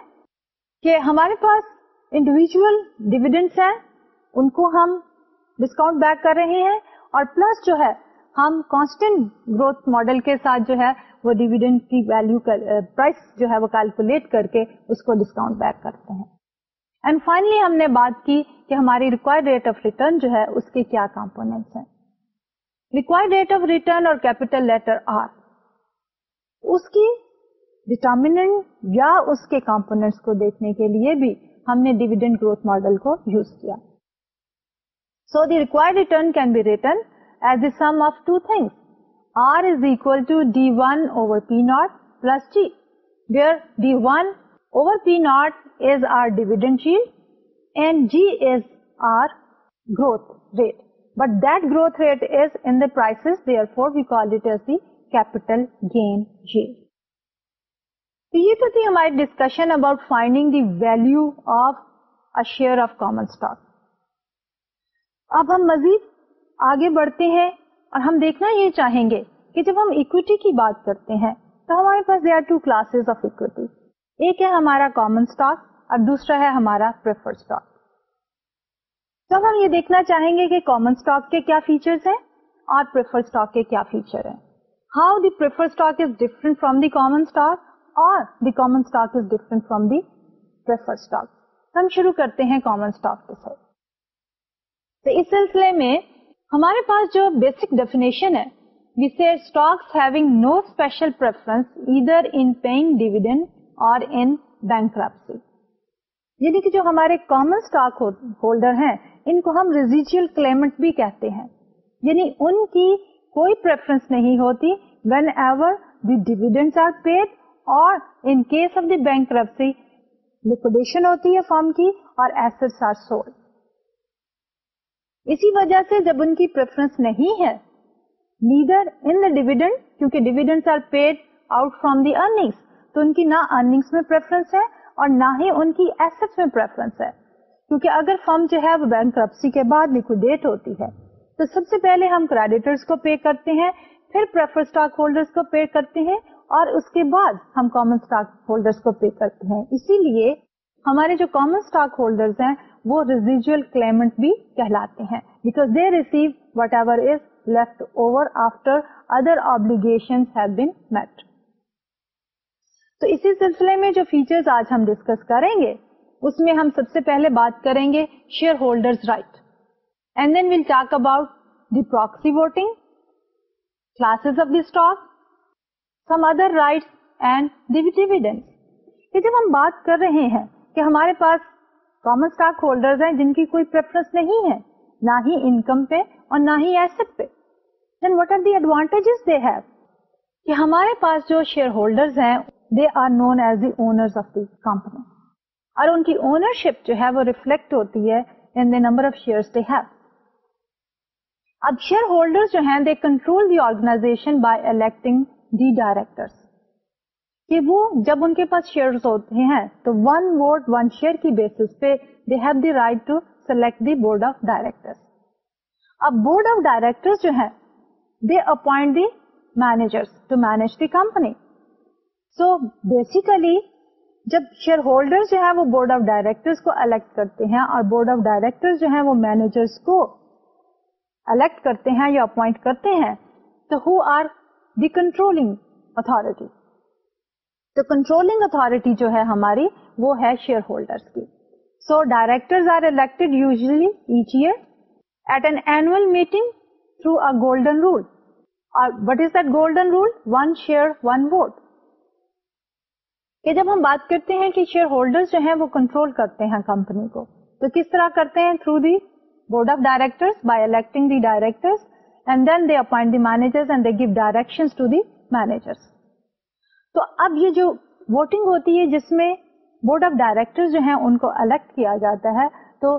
کہ ہمارے پاس انڈیویجل ڈیویڈینڈس ہیں، ان کو ہم ڈسکاؤنٹ بیک کر رہے ہیں۔ اور پلس جو ہے، ہم کانسٹینٹ گروتھ ماڈل کے ساتھ جو ہے وہ ڈیویڈینڈ کی ویلو پرائز جو ہے وہ کیلکولیٹ کر کے اس کو ڈسکاؤنٹ بیک کرتے ہیں۔ اینڈ فائنلی ہم نے بات کی کہ ہماری ریکوائرڈ ریٹ آف ریٹرن جو ہے اس کے کیا کمپونیٹس ہیں۔ ریکوائرڈ ریٹ آف ریٹرن اور کیپیٹل لیٹر آر اس کی ڈٹرمینٹ یا اس کے کمپونیٹس کو دیکھنے کے لیے بھی ہم نے ڈیویڈنڈ گروتھ ماڈل کو یوز کیا۔ So the required return can be return as a sum of two things R is equal to D one over P naught plus G where D one over P naught is our dividend yield and G is our growth rate. But that growth rate is in the prices, therefore we call it as the capital gain yield. تو یہ تو تھی ہماری discussion about finding the value of a share of common stock اب ہم مزید آگے بڑھتے ہیں اور ہم دیکھنا یہ چاہیں گے کہ جب ہم اکویٹی کی بات کرتے ہیں تو ہمارے پاس they are two classes of equity ایک ہے ہمارا کامن اسٹاک اور دوسرا ہے ہمارا پریفر اسٹاک جب ہم یہ دیکھنا چاہیں گے کہ کامن اسٹاک کے کیا فیچرس ہیں اور پریفر اسٹاک کے کیا فیچر ہیں. How the prefer stock is different from the common stock اور the common stock is different from the prefer stock ہم شروع کرتے ہیں کامن اسٹاک کے ساتھ. تو اس سلسلے میں ہمارے پاس جو بیسک ڈیفینیشن ہے، جسے stocks having no special preference either in paying dividend اور ان بینک یعنی کہ جو ہمارے کامن اسٹاک ہولڈر ہیں، ان کو ہم ریزیجل کلیمنٹ بھی کہتے ہیں۔ یعنی ان کی کوئی پریفرنس نہیں ہوتی whenever the dividend are paid اور in case of the bankruptcy liquidation ہوتی ہے فارم کی اور ایسٹ آر سولڈ اسی وجہ سے جب ان کی پریفرنس نہیں ہے نیدر ان دا ڈیویڈنڈ کیونکہ dividend are paid out from the earning تو ان کی نہ ارننگس میں پریفرنس ہے اور نہ ہی ان کی ایسٹ میں پریفرنس ہے. کیونکہ اگر فرم جو ہے وہ بینک کرپسی کے بعد لکوڈیٹ ہوتی ہے، تو سب سے پہلے ہم کریڈیٹرس کو پے کرتے ہیں، پھر پریفر اسٹاک ہولڈرس کو پے کرتے ہیں اور اس کے بعد ہم کامن اسٹاک ہولڈرس کو پے کرتے ہیں. اسی لیے ہمارے جو کامن اسٹاک ہولڈرس ہیں وہ ریزیجل کلیمنٹ بھی کہلاتے ہیں because they receive whatever is left over after other obligation met تو اسی سلسلے میں جو فیچرز آج ہم ڈسکس کریں گے، اس میں ہم سب سے پہلے بات کریں گے shareholder right and then we'll talk about the proxy voting classes of the stock some other rights and dividend یہ جب ہم بات کر رہے ہیں کہ ہمارے پاس کامن اسٹاک ہولڈر ہیں جن کی کوئی پریفرنس نہیں ہے، نہ ہی انکم پہ اور نہ ہی ایسٹ پہ۔ Then what are the advantage they have کہ ہمارے پاس جو شیئر ہولڈر ہیں they are known as the owner of the company اور ان کی اونرشپ جو ہے وہ ریفلیکٹ ہوتی ہے in the number of share they have اب شیئر ہولڈر جو ہیں they control the organisation by electing the director کہ وہ جب ان کے پاس شیئر ہوتے ہیں، تو ون ووٹ ون شیئر کی بیسس پہ they have the right to select the board of director اب بورڈ آف ڈائریکٹر جو ہے they appoint the manager to manage the company so basically جب شیئر ہولڈر جو ہے وہ بورڈ آف ڈائریکٹر کو الیکٹ کرتے ہیں اور بورڈ آف ڈائریکٹر جو ہے وہ مینیجرس کو الیکٹ کرتے ہیں یا اپوائنٹ کرتے ہیں، تو who are the controlling authority تو کنٹرولنگ اتارٹی جو ہے ہماری وہ ہے شیئر ہولڈر کی. So director are elected usually each year at an annual meeting through a golden rule اور what is that golden rule one share one vote کہ جب ہم بات کرتے ہیں کہ شیئر ہولڈر جو ہیں وہ کنٹرول کرتے ہیں کمپنی کو تو کس طرح کرتے ہیں through the board of director by electing the director and then they appoint the manager and they give direction to the manager تو اب یہ جو ووٹنگ ہوتی ہے جس میں بورڈ آف ڈائریکٹر جو ہیں ان کو الیکٹ کیا جاتا ہے، تو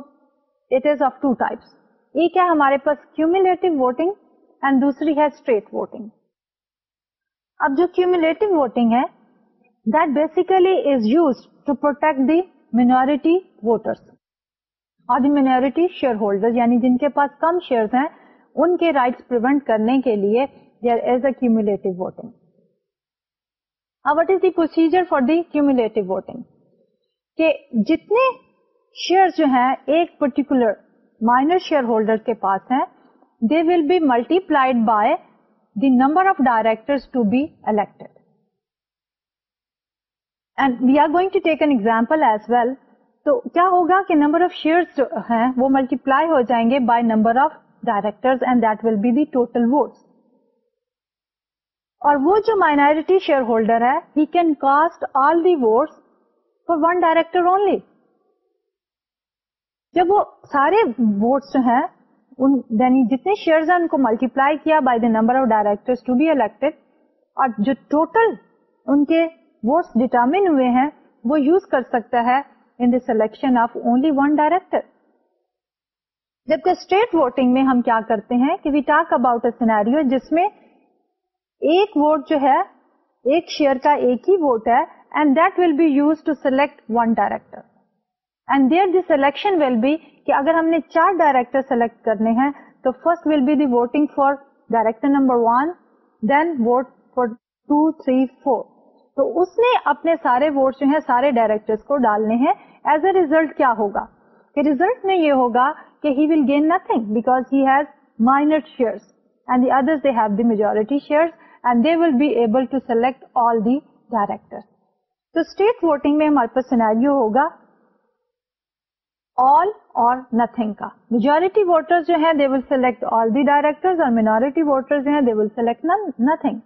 it is of two types ایک ہے ہمارے پاس کیومولیٹو ووٹنگ اینڈ دوسری ہے اسٹریٹ ووٹنگ اب جو کیومولیٹو ووٹنگ ہے، that basically is used to protect the minority voters اور دی مینورٹی شیئر ہولڈر یعنی جن کے پاس کم شیئر ہیں، ان کے رائٹس پروینٹ کرنے کے لیے there is a cumulative voting what is the procedure for the cumulative voting کہ جتنے شیئر جو ہیں ایک پرٹیکولر مائنر شیئر ہولڈر کے پاس ہیں they will be multiplied by the number of director to be elected and we are going to take an example as well تو کیا ہوگا کہ نمبر آف شیئر جو ہیں وہ ملٹی پلائی ہو جائیں گے by number of director and that will be the total vote اور وہ جو مائنورٹی شیئر ہولڈر ہے he can cast all the votes for one director only جب وہ سارے ووٹس جو ہیں یعنی جتنے شیئر ہیں، ان کو ملٹی پلائی کیا by the number of director to be elected اور جو ٹوٹل ان کے ووٹس ڈیٹرمن ہوئے ہیں، وہ یوز کر سکتا ہے in the selection of only one director جبکہ اسٹیٹ ووٹنگ میں ہم کیا کرتے ہیں کہ we talk about a scenario جس میں ایک ووٹ جو ہے، ایک شیئر کا ایک ہی ووٹ ہے and that will be use to select one director and there the selection will be کہ اگر ہم نے چار ڈائریکٹر سلیکٹ کرنے ہیں، تو first will be the voting for director number one then vote for two three four تو اس نے اپنے سارے ووٹ جو ہیں، سارے ڈائریکٹر کو ڈالنے ہیں۔ ایز اے ریزلٹ کیا ہوگا؟ کہ ریزلٹ میں یہ ہوگا کہ he will gain nothing because he has minor share and the other they have the majority share and they will be able to select all the director تو straight voting میں ہمارے پاس سینیریو ہوگا آل اور nothing کا majority voter جو ہے they will select all the director اور minority voter جو ہے دے ول سلیکٹ نتنگ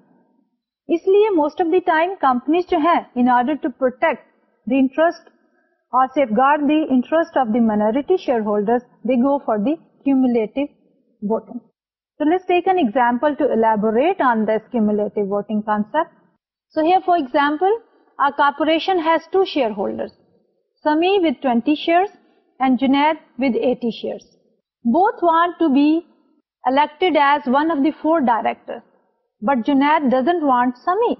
اس لیے most of the time companies جو ہے in order to protect the interest or safeguard the interest of the minority shareholders, they go for the cumulative voting. So let's take an example to elaborate on this cumulative voting concept. So here, for example, our corporation has two shareholders, Sami with 20 shares and Junaid with 80 shares. Both want to be elected as one of the 4 directors, but Junaid doesn't want Sami.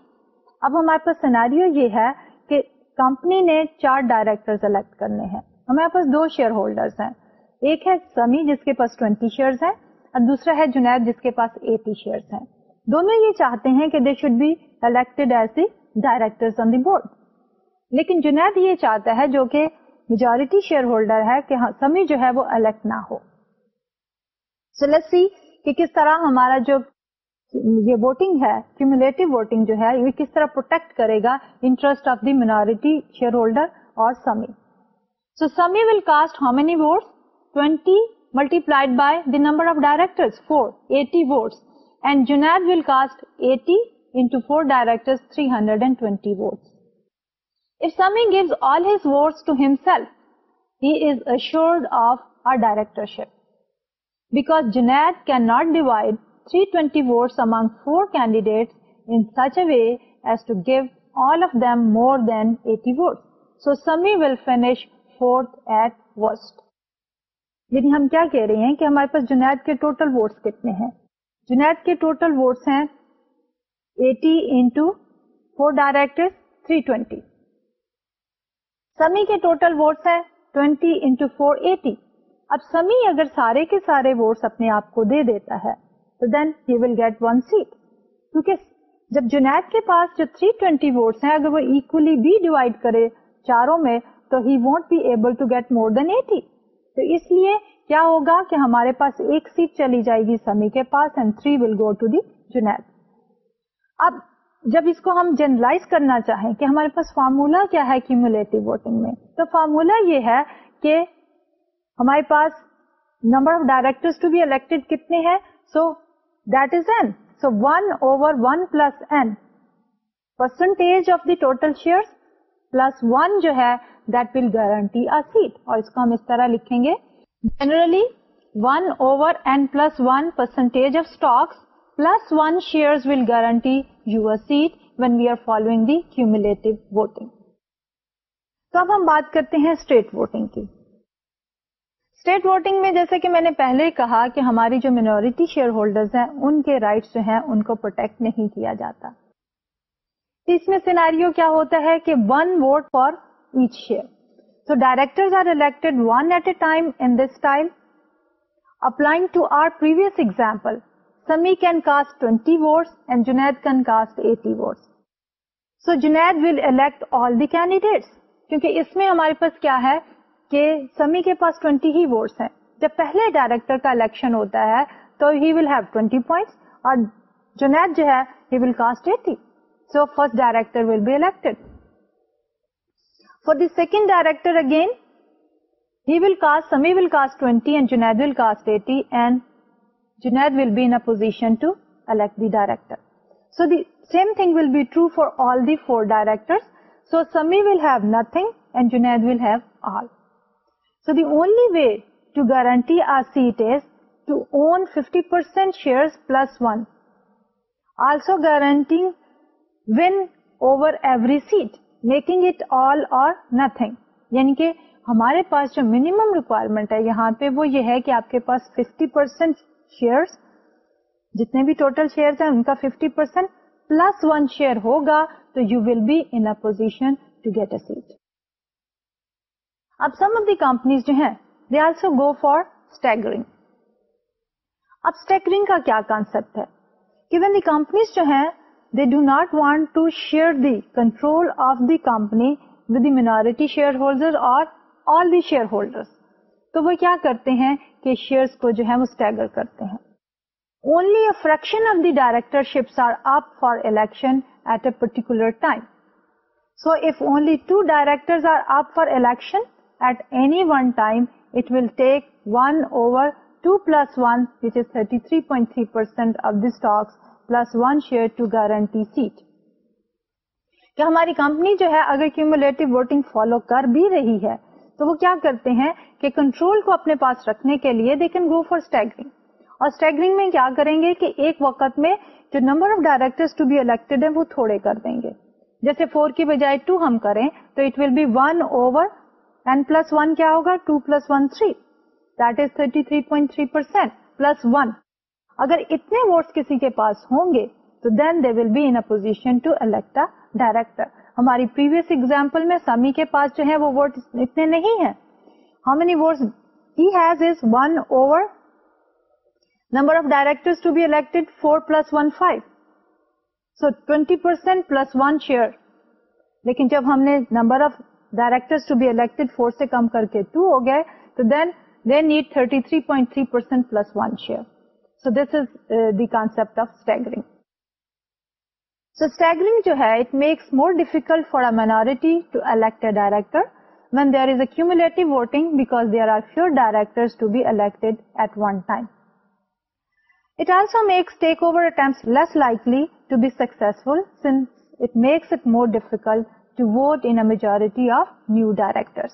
اب ہمارے پاس scenario یہ ہے کہ company نے چار director elect کرنے ہیں ہمارے پاس دو شیئر ہولڈر ہیں ایک ہے سمی جس کے پاس ٹوینٹی شیئر ہیں اور دوسرا ہے جنید جس کے پاس ایٹی شیئر ہیں۔ دونوں یہ چاہتے ہیں کہ they should be elected as the director on the board لیکن جنید یہ چاہتا ہے جو کہ میجورٹی شیئر ہولڈر ہے کہ ہاں، سمی جو ہے وہ الیکٹ نہ ہو۔ سو لیٹ سی کہ کس طرح ہمارا جو یہ ووٹنگ ہے کیومولیٹو ووٹنگ جو ہے، یہ کس طرح پروٹیکٹ کرے گا interest of the minority shareholder اور Sami so Sami will cast how many votes twenty multiplied by the number of director four eighty votes and Junaid will cast eighty into four director three hundred and twenty votes If Sami gives all his votes to himself, he is assured of our directorship. Because Junaid cannot divide 320 votes among 4 candidates in such a way as to give all of them more than 80 votes. So Sami will finish fourth at worst. یعنی ہم کیا کہہ رہے ہیں کہ ہمارے پاس جنید کے total votes کتنے ہیں؟ جنید کے ٹوٹل ووٹس ہیں 80 انٹو فور ڈائریکٹر 320 سمی کے ٹوٹل ووٹس ہیں 20 انٹو فور ایٹی۔ اب سمی اگر سارے کے سارے ووٹس اپنے آپ کو دے دیتا ہے، تو then he will get one seat کیونکہ جب جنید کے پاس جو 320 ووٹس ہیں، اگر وہ اکولی بھی ڈیوائڈ کرے چاروں میں، تو he won't be able to get more than 80 تو اس لیے کیا ہوگا کہ ہمارے پاس ایک سیٹ چلی جائے گی سمی کے پاس and three will go to the Junaid اب جب اس کو ہم جنرلائز کرنا چاہیں کہ ہمارے پاس فارمولا کیا ہے کیومولیٹو ووٹنگ میں، تو فارمولا یہ ہے کہ ہمارے پاس number of director to be elected کتنے ہیں so That is n. So 1 over 1 plus n. Percentage of the total shares plus 1 جو ہے that will guarantee a seat. اور اس کو ہم اس طرح لکھیں گے generally 1 over n plus 1 percentage of stocks plus 1 shares will guarantee you a seat when we are following the cumulative voting. تو اب ہم بات کرتے ہیں اسٹیٹ ووٹنگ کی اسٹیٹ ووٹنگ میں جیسے کہ میں نے پہلے کہا کہ ہماری جو مینورٹی شیئر ہولڈر ہیں، ان کے رائٹس جو ہیں، ان کو پروٹیکٹ نہیں کیا جاتا اس میں سیناریو کیا ہوتا ہے کہ one vote for each share so director are elected one at a time in this style applying to our previous example Sami can cast twenty votes and Junaid can cast eighty votes so Junaid will elect all the candidates کیونکہ اس میں ہمارے پاس کیا ہے کہ سمی کے پاس 20 ہی votes ہیں جب پہلے ڈائریکٹر کا الیکشن ہوتا ہے تو ہی ول ہیو 20 پوائنٹس اور جنید جو ہے he will cast 80 so first director will be elected for the second director again he will cast Sami will cast 20 and Junaid will cast 80 and Junaid will be in position to elect the director. So the same thing will be true for all the four directors. So Sami will have nothing and Junaid will have all. So the only way to guarantee our seat is to own 50% shares plus 1. Also guaranteeing win over every seat, making it all or nothing. یعنی کہ ہمارے پاس جو minimum requirement ہے، یہاں پہ وہ یہ ہے کہ آپ کے پاس 50 پرسینٹ شیئر جتنے بھی ٹوٹل شیئر ہیں، ان کا 50 پرسینٹ پلس ون شیئر ہوگا، تو you will be in position to get a seat اب سم آف دی کمپنیز جو ہیں دے آلسو گو فار اسٹیگرنگ اب اسٹیگرنگ کا کیا کانسپٹ ہے؟ دی کمپنیز جو ہیں they do not want to share the control of the company with the minority shareholder اور آل دی شیئر ہولڈر تو وہ کیا کرتے ہیں کہ شیئر کو جو ہے وہ اسٹیگر کرتے ہیں۔ Only a fraction of the directorships are up for election at a particular time so if only two director are up for election at any one time, it will take 1 over 2 plus 1, which is 33.3% of the stocks, plus 1 share to guarantee seat. کہ ہماری company جو ہے اگر cumulative voting follow کر بھی رہی ہے، تو وہ کیا کرتے ہیں کہ کنٹرول کو اپنے پاس رکھنے کے لیے دے کین گو فار اسٹیگرنگ اور اسٹیگرنگ میں کیا کریں گے کہ ایک وقت میں جو number of director to be elected ہے وہ تھوڑے کر دیں گے۔ جیسے فور کی بجائے ٹو ہم کریں، تو it will be one over N plus one کیا ہوگا؟ Two plus one three that is thirty three point three percent plus one اگر اتنے ووٹس کسی کے پاس ہوں گے، تو then they will be in position to elect director ہماری پریویس ایگزامپل میں سمی کے پاس جو ہے وہ ووٹ اتنے نہیں ہیں۔ How many votes he has is one over number of director to be elected four plus one five so twenty percent plus one share لیکن جب ہم نے number of director to be elected four سے کم کر کے two ہو گئے، تو then they need thirty three point three percent plus one share so this is the concept of staggering so staggering جو ہے it makes more difficult for a minority to elect a director when there is a cumulative voting because there are fewer director to be elected at one time It also makes takeover attempts less likely to be successful since it makes it more difficult to vote in a majority of new directors.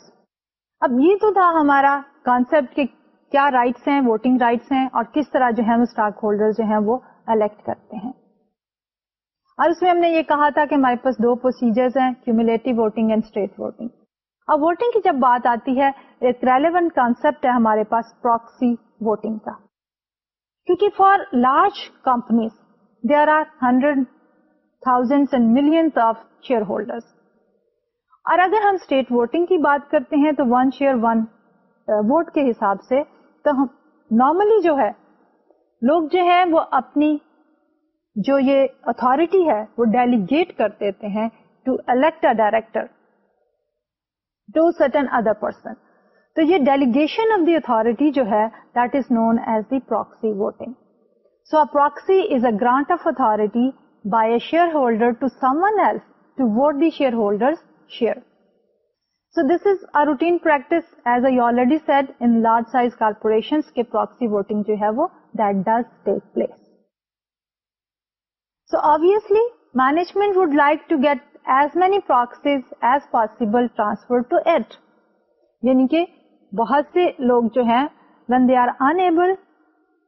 اب یہ تو تھا ہمارا concept کہ کیا rights ہیں voting rights ہیں اور کس طرح جو ہے اسٹاک ہولڈر جو ہیں وہ الیکٹ کرتے ہیں۔ اور اس میں ہم نے یہ کہا تھا کہ ہمارے پاس دو پروسیجرز ہیں cumulative voting and straight voting اب ووٹنگ کی جب بات آتی ہے، ایک ریلیونٹ کانسپٹ ہے ہمارے پاس پروکسی ووٹنگ کا۔ کیونکہ for large companies there are hundred thousand and millions of shareholder اور اگر ہم اسٹیٹ ووٹنگ کی بات کرتے ہیں تو ون شیئر ون ووٹ کے حساب سے تو نارملی جو ہے، لوگ جو ہے وہ اپنی جو یہ اتارٹی ہے، وہ ڈیلیگیٹ کر دیتے ہیں to elect a director to certain other person تو یہ ڈیلیگیشن آف دی اتارٹی جو ہے that is known as the proxy voting so a proxy is a grant of authority by a shareholder to someone else to vote the shareholder share so this is a routine practice as a already said in large size corporation کے proxy voting جو ہے وہ that does take place so obviously management would like to get as many proxies as possible transfer to at یعنی کہ بہت سے لوگ جو ہیں when they are unable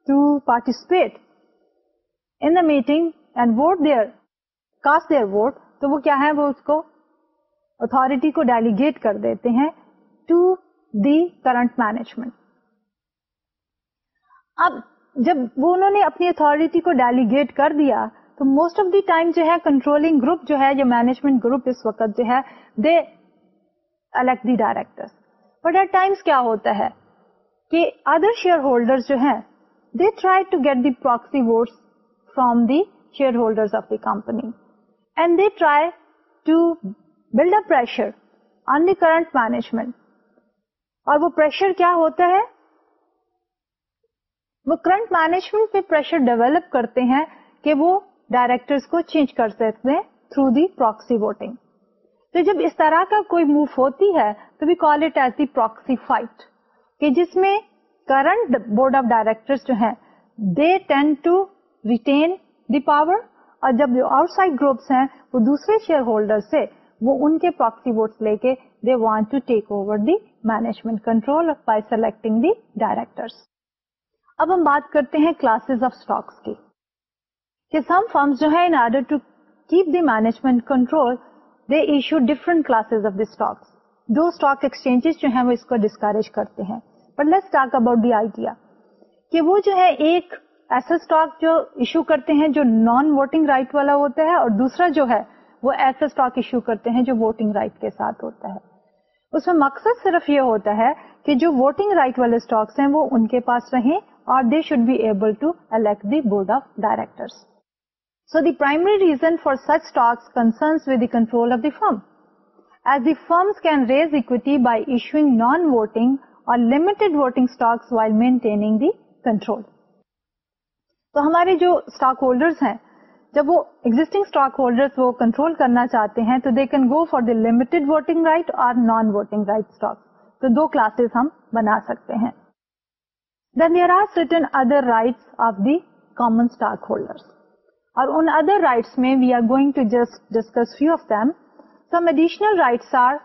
to participate in meeting and vote their cast their vote تو وہ کیا ہے وہ اس کو اتارٹی کو ڈیلیگیٹ کر دیتے ہیں ٹو دی کرنٹ مینجمنٹ اب جب وہ انہوں نے اپنی اتارٹی کو ڈیلیگیٹ کر دیا، تو موسٹ آف دی ٹائم جو ہے کنٹرولنگ گروپ جو ہے، یا مینجمنٹ گروپ اس وقت جو ہے they elect the director but at times کیا ہوتا ہے کہ ادر شیئر ہولڈر جو ہیں they try to get the proxy votes from the shareholder of the company and they try to build up pressure on the current management اور وہ pressure کیا ہوتا ہے؟ وہ کرنٹ مینجمنٹ پہ پریشر ڈیولپ کرتے ہیں کہ وہ ڈائریکٹر کو چینج کر سکتے ہیں تھرو دی پروکسی ووٹنگ تو جب اس طرح کا کوئی موو ہوتی ہے، تو we call it as the proxy fight کہ جس میں کرنٹ بورڈ آف ڈائریکٹر جو ہیں they tend to retain the power اور جب جو آؤٹ سائڈ گروپس ہیں، وہ دوسرے شیئر ہولڈر سے وہ ان کے پراکسی ووٹس لے کے they want to take over the management control by selecting the director اب ہم بات کرتے ہیں کلاسز آف اسٹاکس کی کہ سم فرمس جو ہے in order to keep the management control they issue different classes of the stocks though stock exchange جو ہیں وہ اس کو ڈسکریج کرتے ہیں. But let's talk about the idea کہ وہ جو ہے ایک ایسا اسٹاک جو ایشو کرتے ہیں جو نان ووٹنگ رائٹ والا ہوتا ہے اور دوسرا جو ہے وہ ایسا اسٹاک ایشو کرتے ہیں جو ووٹنگ رائٹ کے ساتھ ہوتا ہے۔ اس میں مقصد صرف یہ ہوتا ہے کہ جو ووٹنگ رائٹ والے اسٹاکس ہیں وہ ان کے پاس رہیں اور they should be able to elect the board of director so the primary reason for such stocks concerns with the control of the firm as the firms can raise equity by issuing non voting اور limited voting stocks while maintaining the control تو ہمارے جو stock holders ہیں جب وہ existing stock holder وہ control کرنا چاہتے ہیں تو they can go for the limited voting right اور نان ووٹنگ رائٹ اسٹاک تو دو کلاسز ہم بنا سکتے ہیں۔ Then there are certain other rights of the common stockholder اور ان ادر رائٹس میں we are going to just discuss few of them some additional rights are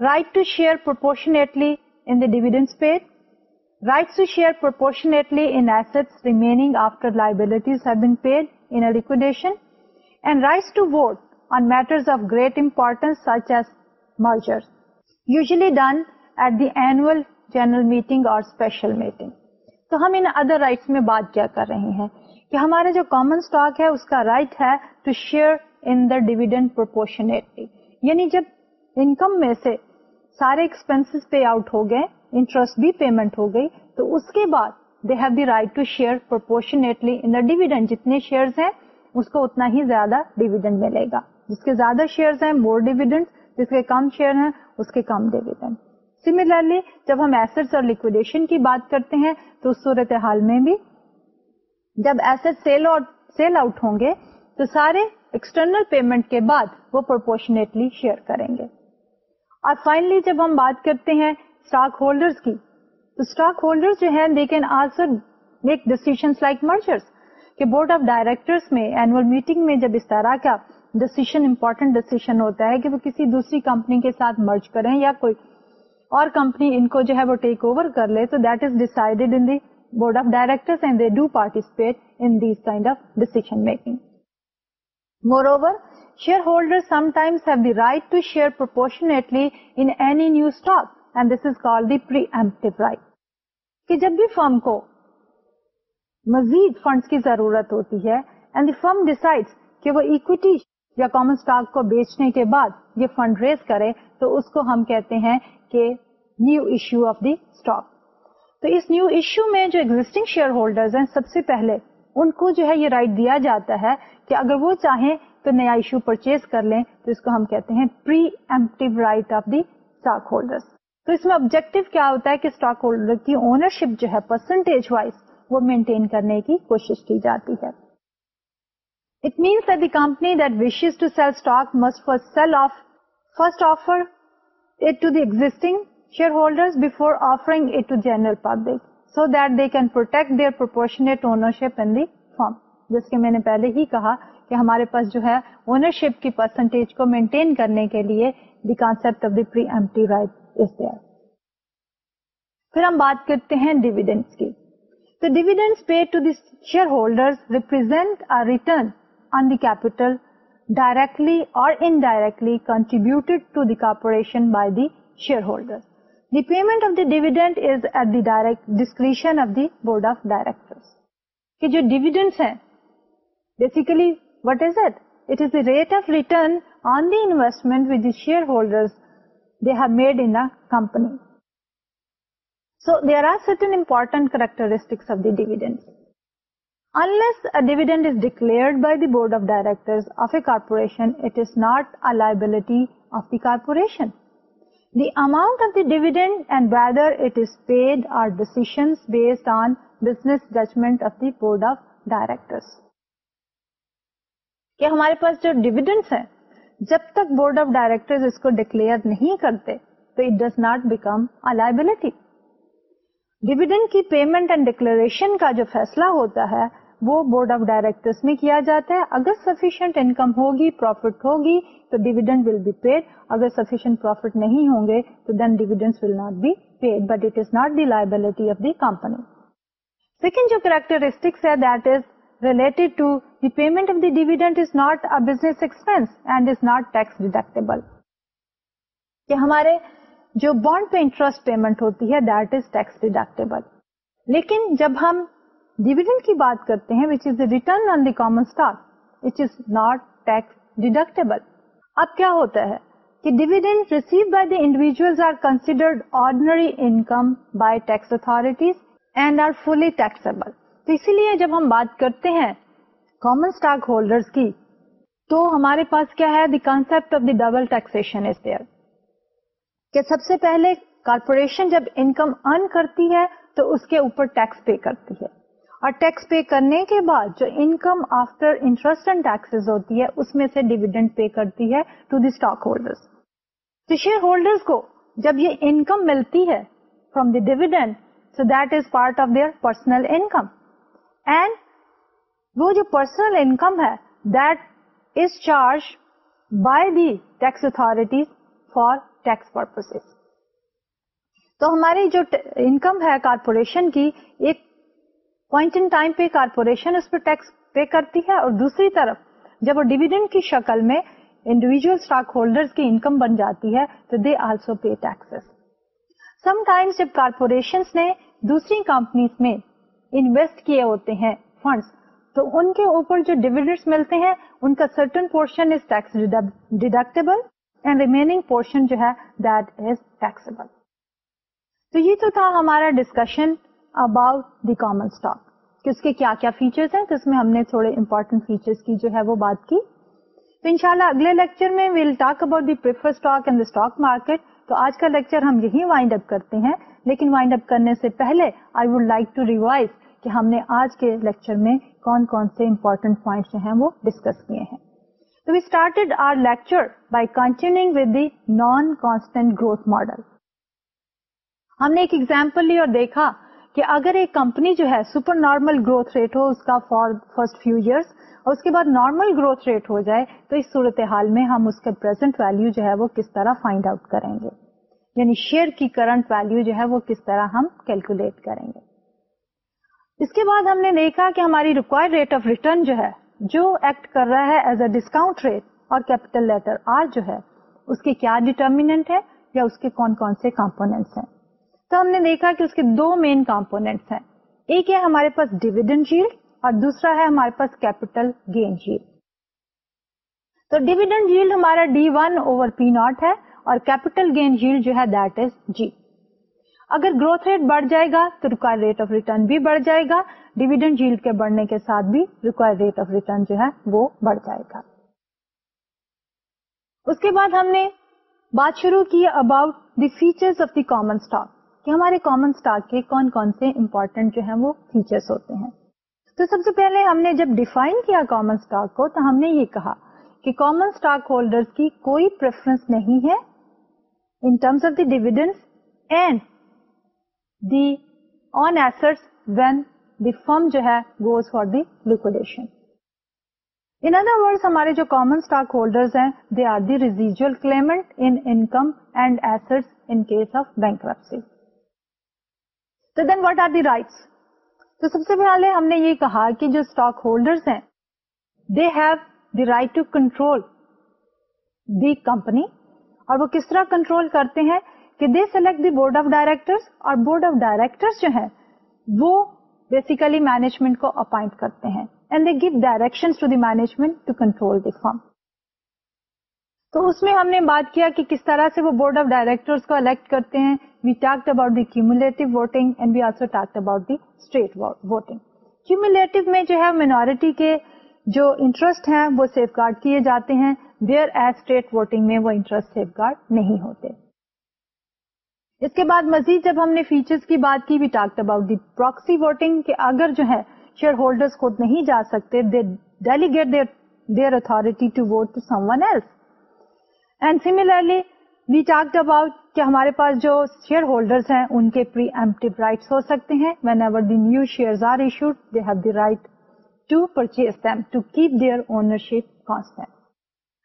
right to share proportionately in the dividends paid rights to share proportionately in assets remaining after liabilities have been paid in liquidation and rights to vote on matters of great importance such as merger usually done at the annual general meeting اور special meeting تو ہم ان other rights میں بات کیا کر رہے ہیں کہ ہمارے جو کامن اسٹاک ہے، اس کا رائٹ ہے to share in the dividend proportionately یعنی جب انکم میں سے سارے ایکسپینس پے آؤٹ ہو گئے انٹرسٹ بھی پیمنٹ ہو گئی، تو اس کے بعد they have the right to share proportionately in the dividend جتنے شیئر ہیں، اس کو اتنا ہی زیادہ ڈیویڈنڈ ملے گا۔ جس کے زیادہ شیئر ہیں مور ڈیویڈنڈ جس کے کم شیئر ہیں، اس کے کم ڈیویڈنڈ سملرلی جب ہم ایسٹ اور لکوڈیشن کی بات کرتے ہیں، تو اس صورت حال میں بھی جب ایسٹ سیل اور سیل آؤٹ ہوں گے، تو سارے ایکسٹرنل پیمنٹ کے بعد وہ پرپورشنیٹلی شیئر کریں گے۔ اور فائنلی جب ہم بات کرتے ہیں اسٹاک ہولڈر کی اسٹاک ہولڈر جو ہے they can also make decision like mergers کہ بورڈ آف ڈائریکٹرس میں اینوئل میٹنگ میں جب اس طرح کا ڈیسیزن امپورٹنٹ ڈیسیزن ہوتا ہے کہ وہ کسی دوسری کمپنی کے ساتھ مرچ کریں یا کوئی اور کمپنی ان کو جو ہے وہ ٹیک اوور کر لے، تو that is decided in the board of director and they do participate in these kind of decision making moreover shareholder sometimes have the right to share proportionately in any new stock and this is call the preemptive right کہ جب بھی فرم کو مزید funds کی ضرورت ہوتی ہے and the firm decide کہ وہ اکوٹی یا کامن اسٹاک کو بیچنے کے بعد یہ فنڈ ریز کرے، تو اس کو ہم کہتے ہیں کہ new issue of the stock تو اس نیو ایشو میں جو ایگزٹنگ شیئر ہولڈر ہیں، سب سے پہلے ان کو جو ہے یہ رائٹ دیا جاتا ہے کہ اگر وہ چاہیں تو نیا ایشو پرچیز کر لیں، تو اس کو ہم کہتے ہیں preemptive right of the stockholder تو اس میں آبجیکٹو کیا ہوتا ہے کہ اسٹاک ہولڈر کی اونرشپ جو ہے پرسنٹیج وائز وہ مینٹین کرنے کی کوشش کی جاتی ہے۔ It means that the company that wishes to sell stock must first sell of first offer it to the existing shareholders before offering it to general public so that they can protect their proportionate ownership in the firm. جس کے میں نے پہلے ہی کہا کہ ہمارے پاس جو ہے اونرشپ کی پرسنٹیج کو مینٹین کرنے کے لیے the concept of the preemptive right is there پھر ہم بات کرتے ہیں ڈیویڈینڈس کی تو dividends pay to the shareholder represent return on the capital directly or indirectly contributed to the corporation by the shareholders. The payment of the dividend is at the direct discretion of the board of directors. کہ جو dividends ہیں basically what is it it is the rate of return on the investment with the shareholder they have made in company so there are certain important characteristics of the dividends Unless a dividend is declared by the board of directors of a corporation, it is not a liability of the corporation. The amount of the dividend and whether it is paid are decisions based on business judgment of the board of directors. کہ ہمارے پاس جو dividends ہیں جب تک board of director اس کو declare نہیں کرتے، تو it does not become a liability dividend کی پیمنٹ اینڈ ڈکلریشن کا جو فیصلہ ہوتا ہے، وہ بورڈ آف ڈائریکٹرس میں کیا جاتا ہے۔ اگر سفیشینٹ انکم ہوگی پروفٹ ہوگی، تو ڈیویڈنڈ ول بی پیڈ اگر سفیشینٹ پروفٹ نہیں ہوں گے، تو then dividend will not be paid but it is not the liability of the company second جو کریکٹرسٹکس ہے that is related to the payment of the dividend is not a business expense and is not tax deductible کہ ہمارے جو bond پہ interest payment ہوتی ہے that is tax deductible لیکن جب ہم ڈیویڈنڈ کی بات کرتے ہیں which is the return on the common stock which is not tax deductible اب کیا ہوتا ہے کہ dividend receive by the individual are considered ordinary income by tax authorities and are fully taxable تو اسی لیے جب ہم بات کرتے ہیں کامن اسٹاک ہولڈر کی، تو ہمارے پاس کیا ہے؟ The concept of the double taxation is there کہ سب سے پہلے کارپوریشن جب انکم ارن کرتی ہے، تو اس کے اوپر ٹیکس پے کرتی ہے۔ اور ٹیکس پے کرنے کے بعد جو income after interest and taxes ہوتی ہے، اس میں سے ڈیویڈنڈ پے کرتی ہے ٹو دی اسٹاک ہولڈر تو شیئر ہولڈر کو جب یہ انکم ملتی ہے from the dividend so that is part of their personal income and وہ جو پرسنل انکم ہے that is charge by the tax authorities for tax purpose تو ہماری جو انکم ہے کارپوریشن کی، ایک پوائنٹ ان ٹائم پہ کارپوریشن اس پہ ٹیکس پے کرتی ہے اور دوسری طرف جب وہ ڈویڈنڈ کی شکل میں انڈیویجل اسٹاک ہولڈر کی انکم بن جاتی ہے تو they also pay tax sometimes جب کارپوریشن نے دوسری کمپنیز میں انویسٹ کیے ہوتے ہیں فنڈس تو ان کے اوپر جو ڈویڈنڈ ملتے ہیں، ان کا certain portion is tax deductible and remaining portion جو ہے دیٹ از ٹیکسیبل تو یہ تو تھا ہمارا discussion about the common stock کہ اس کے کیا کیا فیچرس ہیں جس میں ہم نے تھوڑے امپورٹنٹ فیچرس کی جو ہے وہ بات کی. تو انشاءاللہ اگلے لیکچر میں we'll talk about the prefer stock and stock market تو آج کا لیکچر ہم یہی وائنڈ اپ کرتے ہیں. لیکن وائنڈ اپ کرنے سے پہلے I would like to revise کہ ہم نے آج کے لیکچر میں کون کون سے امپورٹنٹ پوائنٹس جو ہیں وہ ڈسکس کیے ہیں۔ تو we started our lecture by continuing with the non constant growth model ہم نے ایک ایگزامپل لی اور دیکھا کہ اگر ایک کمپنی جو ہے سپر نارمل گروتھ ریٹ ہو اس کا فار فرسٹ فیو ایئرس اور اس کے بعد نارمل گروتھ ریٹ ہو جائے تو اس صورت حال میں ہم اس کے پرزینٹ ویلو جو ہے وہ کس طرح فائنڈ آؤٹ کریں گے۔ یعنی شیئر کی کرنٹ ویلو جو ہے وہ کس طرح ہم کیلکولیٹ کریں گے۔ اس کے بعد ہم نے دیکھا کہ ہماری ریکوائرڈ ریٹ آف ریٹرن جو ہے، جو ایکٹ کر رہا ہے ایز اے ڈسکاؤنٹ ریٹ اور کیپیٹل لیٹر آر جو ہے، اس کے کیا ڈیٹرمینٹ ہے یا اس کے کون کون سے کمپونیٹس ہیں۔ تو ہم نے دیکھا کہ اس کے دو مین کمپونیٹس ہیں۔ ایک ہے ہمارے پاس ڈیویڈنڈ جیل اور دوسرا ہے ہمارے پاس کیپیٹل گین جیل تو ڈیویڈنڈ جیل ہمارا D one over P naught ہے اور کیپیٹل گین جیل جو ہے دیٹ از جی اگر گروتھ ریٹ بڑھ جائے گا تو ریکوائر ریٹ آف ریٹرن بھی بڑھ جائے گا۔ ڈیویڈنڈ جیل کے بڑھنے کے ساتھ بھی ریکوائر ریٹ آف ریٹرن جو ہے وہ بڑھ جائے گا۔ اس کے بعد ہم نے بات شروع کی about the features of the common stock کہ ہمارے کامن اسٹاک کے کون کون سے امپورٹینٹ جو ہیں وہ فیچرس ہوتے ہیں۔ تو سب سے پہلے ہم نے جب ڈیفائن کیا کامن اسٹاک کو تو ہم نے یہ کہا کہ کامن اسٹاک ہولڈر کی کوئی پریفرنس نہیں ہے in terms of the dividends and the on asset when the firm جو ہے goes for the liquidation in other word ہمارے جو کامن اسٹاک ہولڈر ہیں they are the residual claimant income and asset in case of bank تو then what are the rights تو سب سے پہلے ہم نے یہ کہا کہ جو اسٹاک ہولڈر ہیں they have the right to control the company اور وہ کس طرح کنٹرول کرتے ہیں؟ کہ they select the board of director اور بورڈ آف ڈائریکٹر جو ہے وہ بیسیکلی مینجمنٹ کو اپائنٹ کرتے ہیں and they give direction to the management to control the firm تو اس میں ہم نے بات کیا کہ کس طرح سے وہ بورڈ آف ڈائریکٹر کو الیکٹ کرتے ہیں. We talk about the cumulative voting and we also talk about the straight voting cumulative میں جو ہے مینورٹی کے جو انٹرسٹ ہیں وہ سیف گارڈ کیے جاتے ہیں. ویئر ایز اسٹیٹ ووٹنگ میں وہ انٹرسٹ سیف گارڈ نہیں ہوتے. اس کے بعد مزید جب ہم نے فیچرس کی بات کی we talk about the proxy voting کہ اگر جو ہے شیئر ہولڈر خود نہیں جا سکتے they delegate their their authority to vote to someone else and similarly we talk about کہ ہمارے پاس جو شیئر ہولڈر ہیں، ان کے پری ایمپٹیو رائٹس ہو سکتے ہیں. Whenever the new share are issued they have the right to purchase them to keep their ownership constant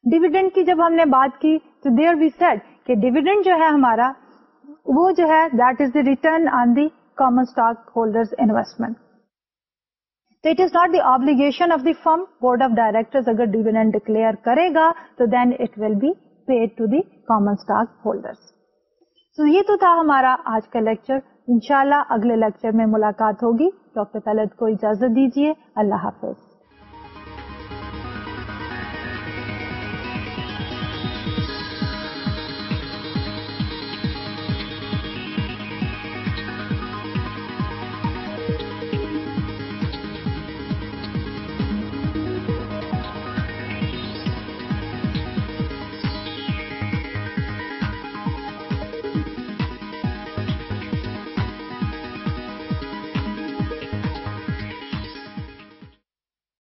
dividend کی جب ہم نے بات کی، تو دیئر وی سیڈ کہ ڈیویڈنڈ جو ہے ہمارا وہ جو ہے that is the return on the common stock holder investment تو it is not the obligation of the firm board of director اگر ڈیویڈنڈ ڈکلیئر کرے گا تو then it will be paid to the common stock holder so یہ تو تھا ہمارا آج کا لیکچر انشاءاللہ اگلے لیکچر میں ملاقات ہوگی. ڈاکٹر طلعت کو اجازت دیجیے اللہ حافظ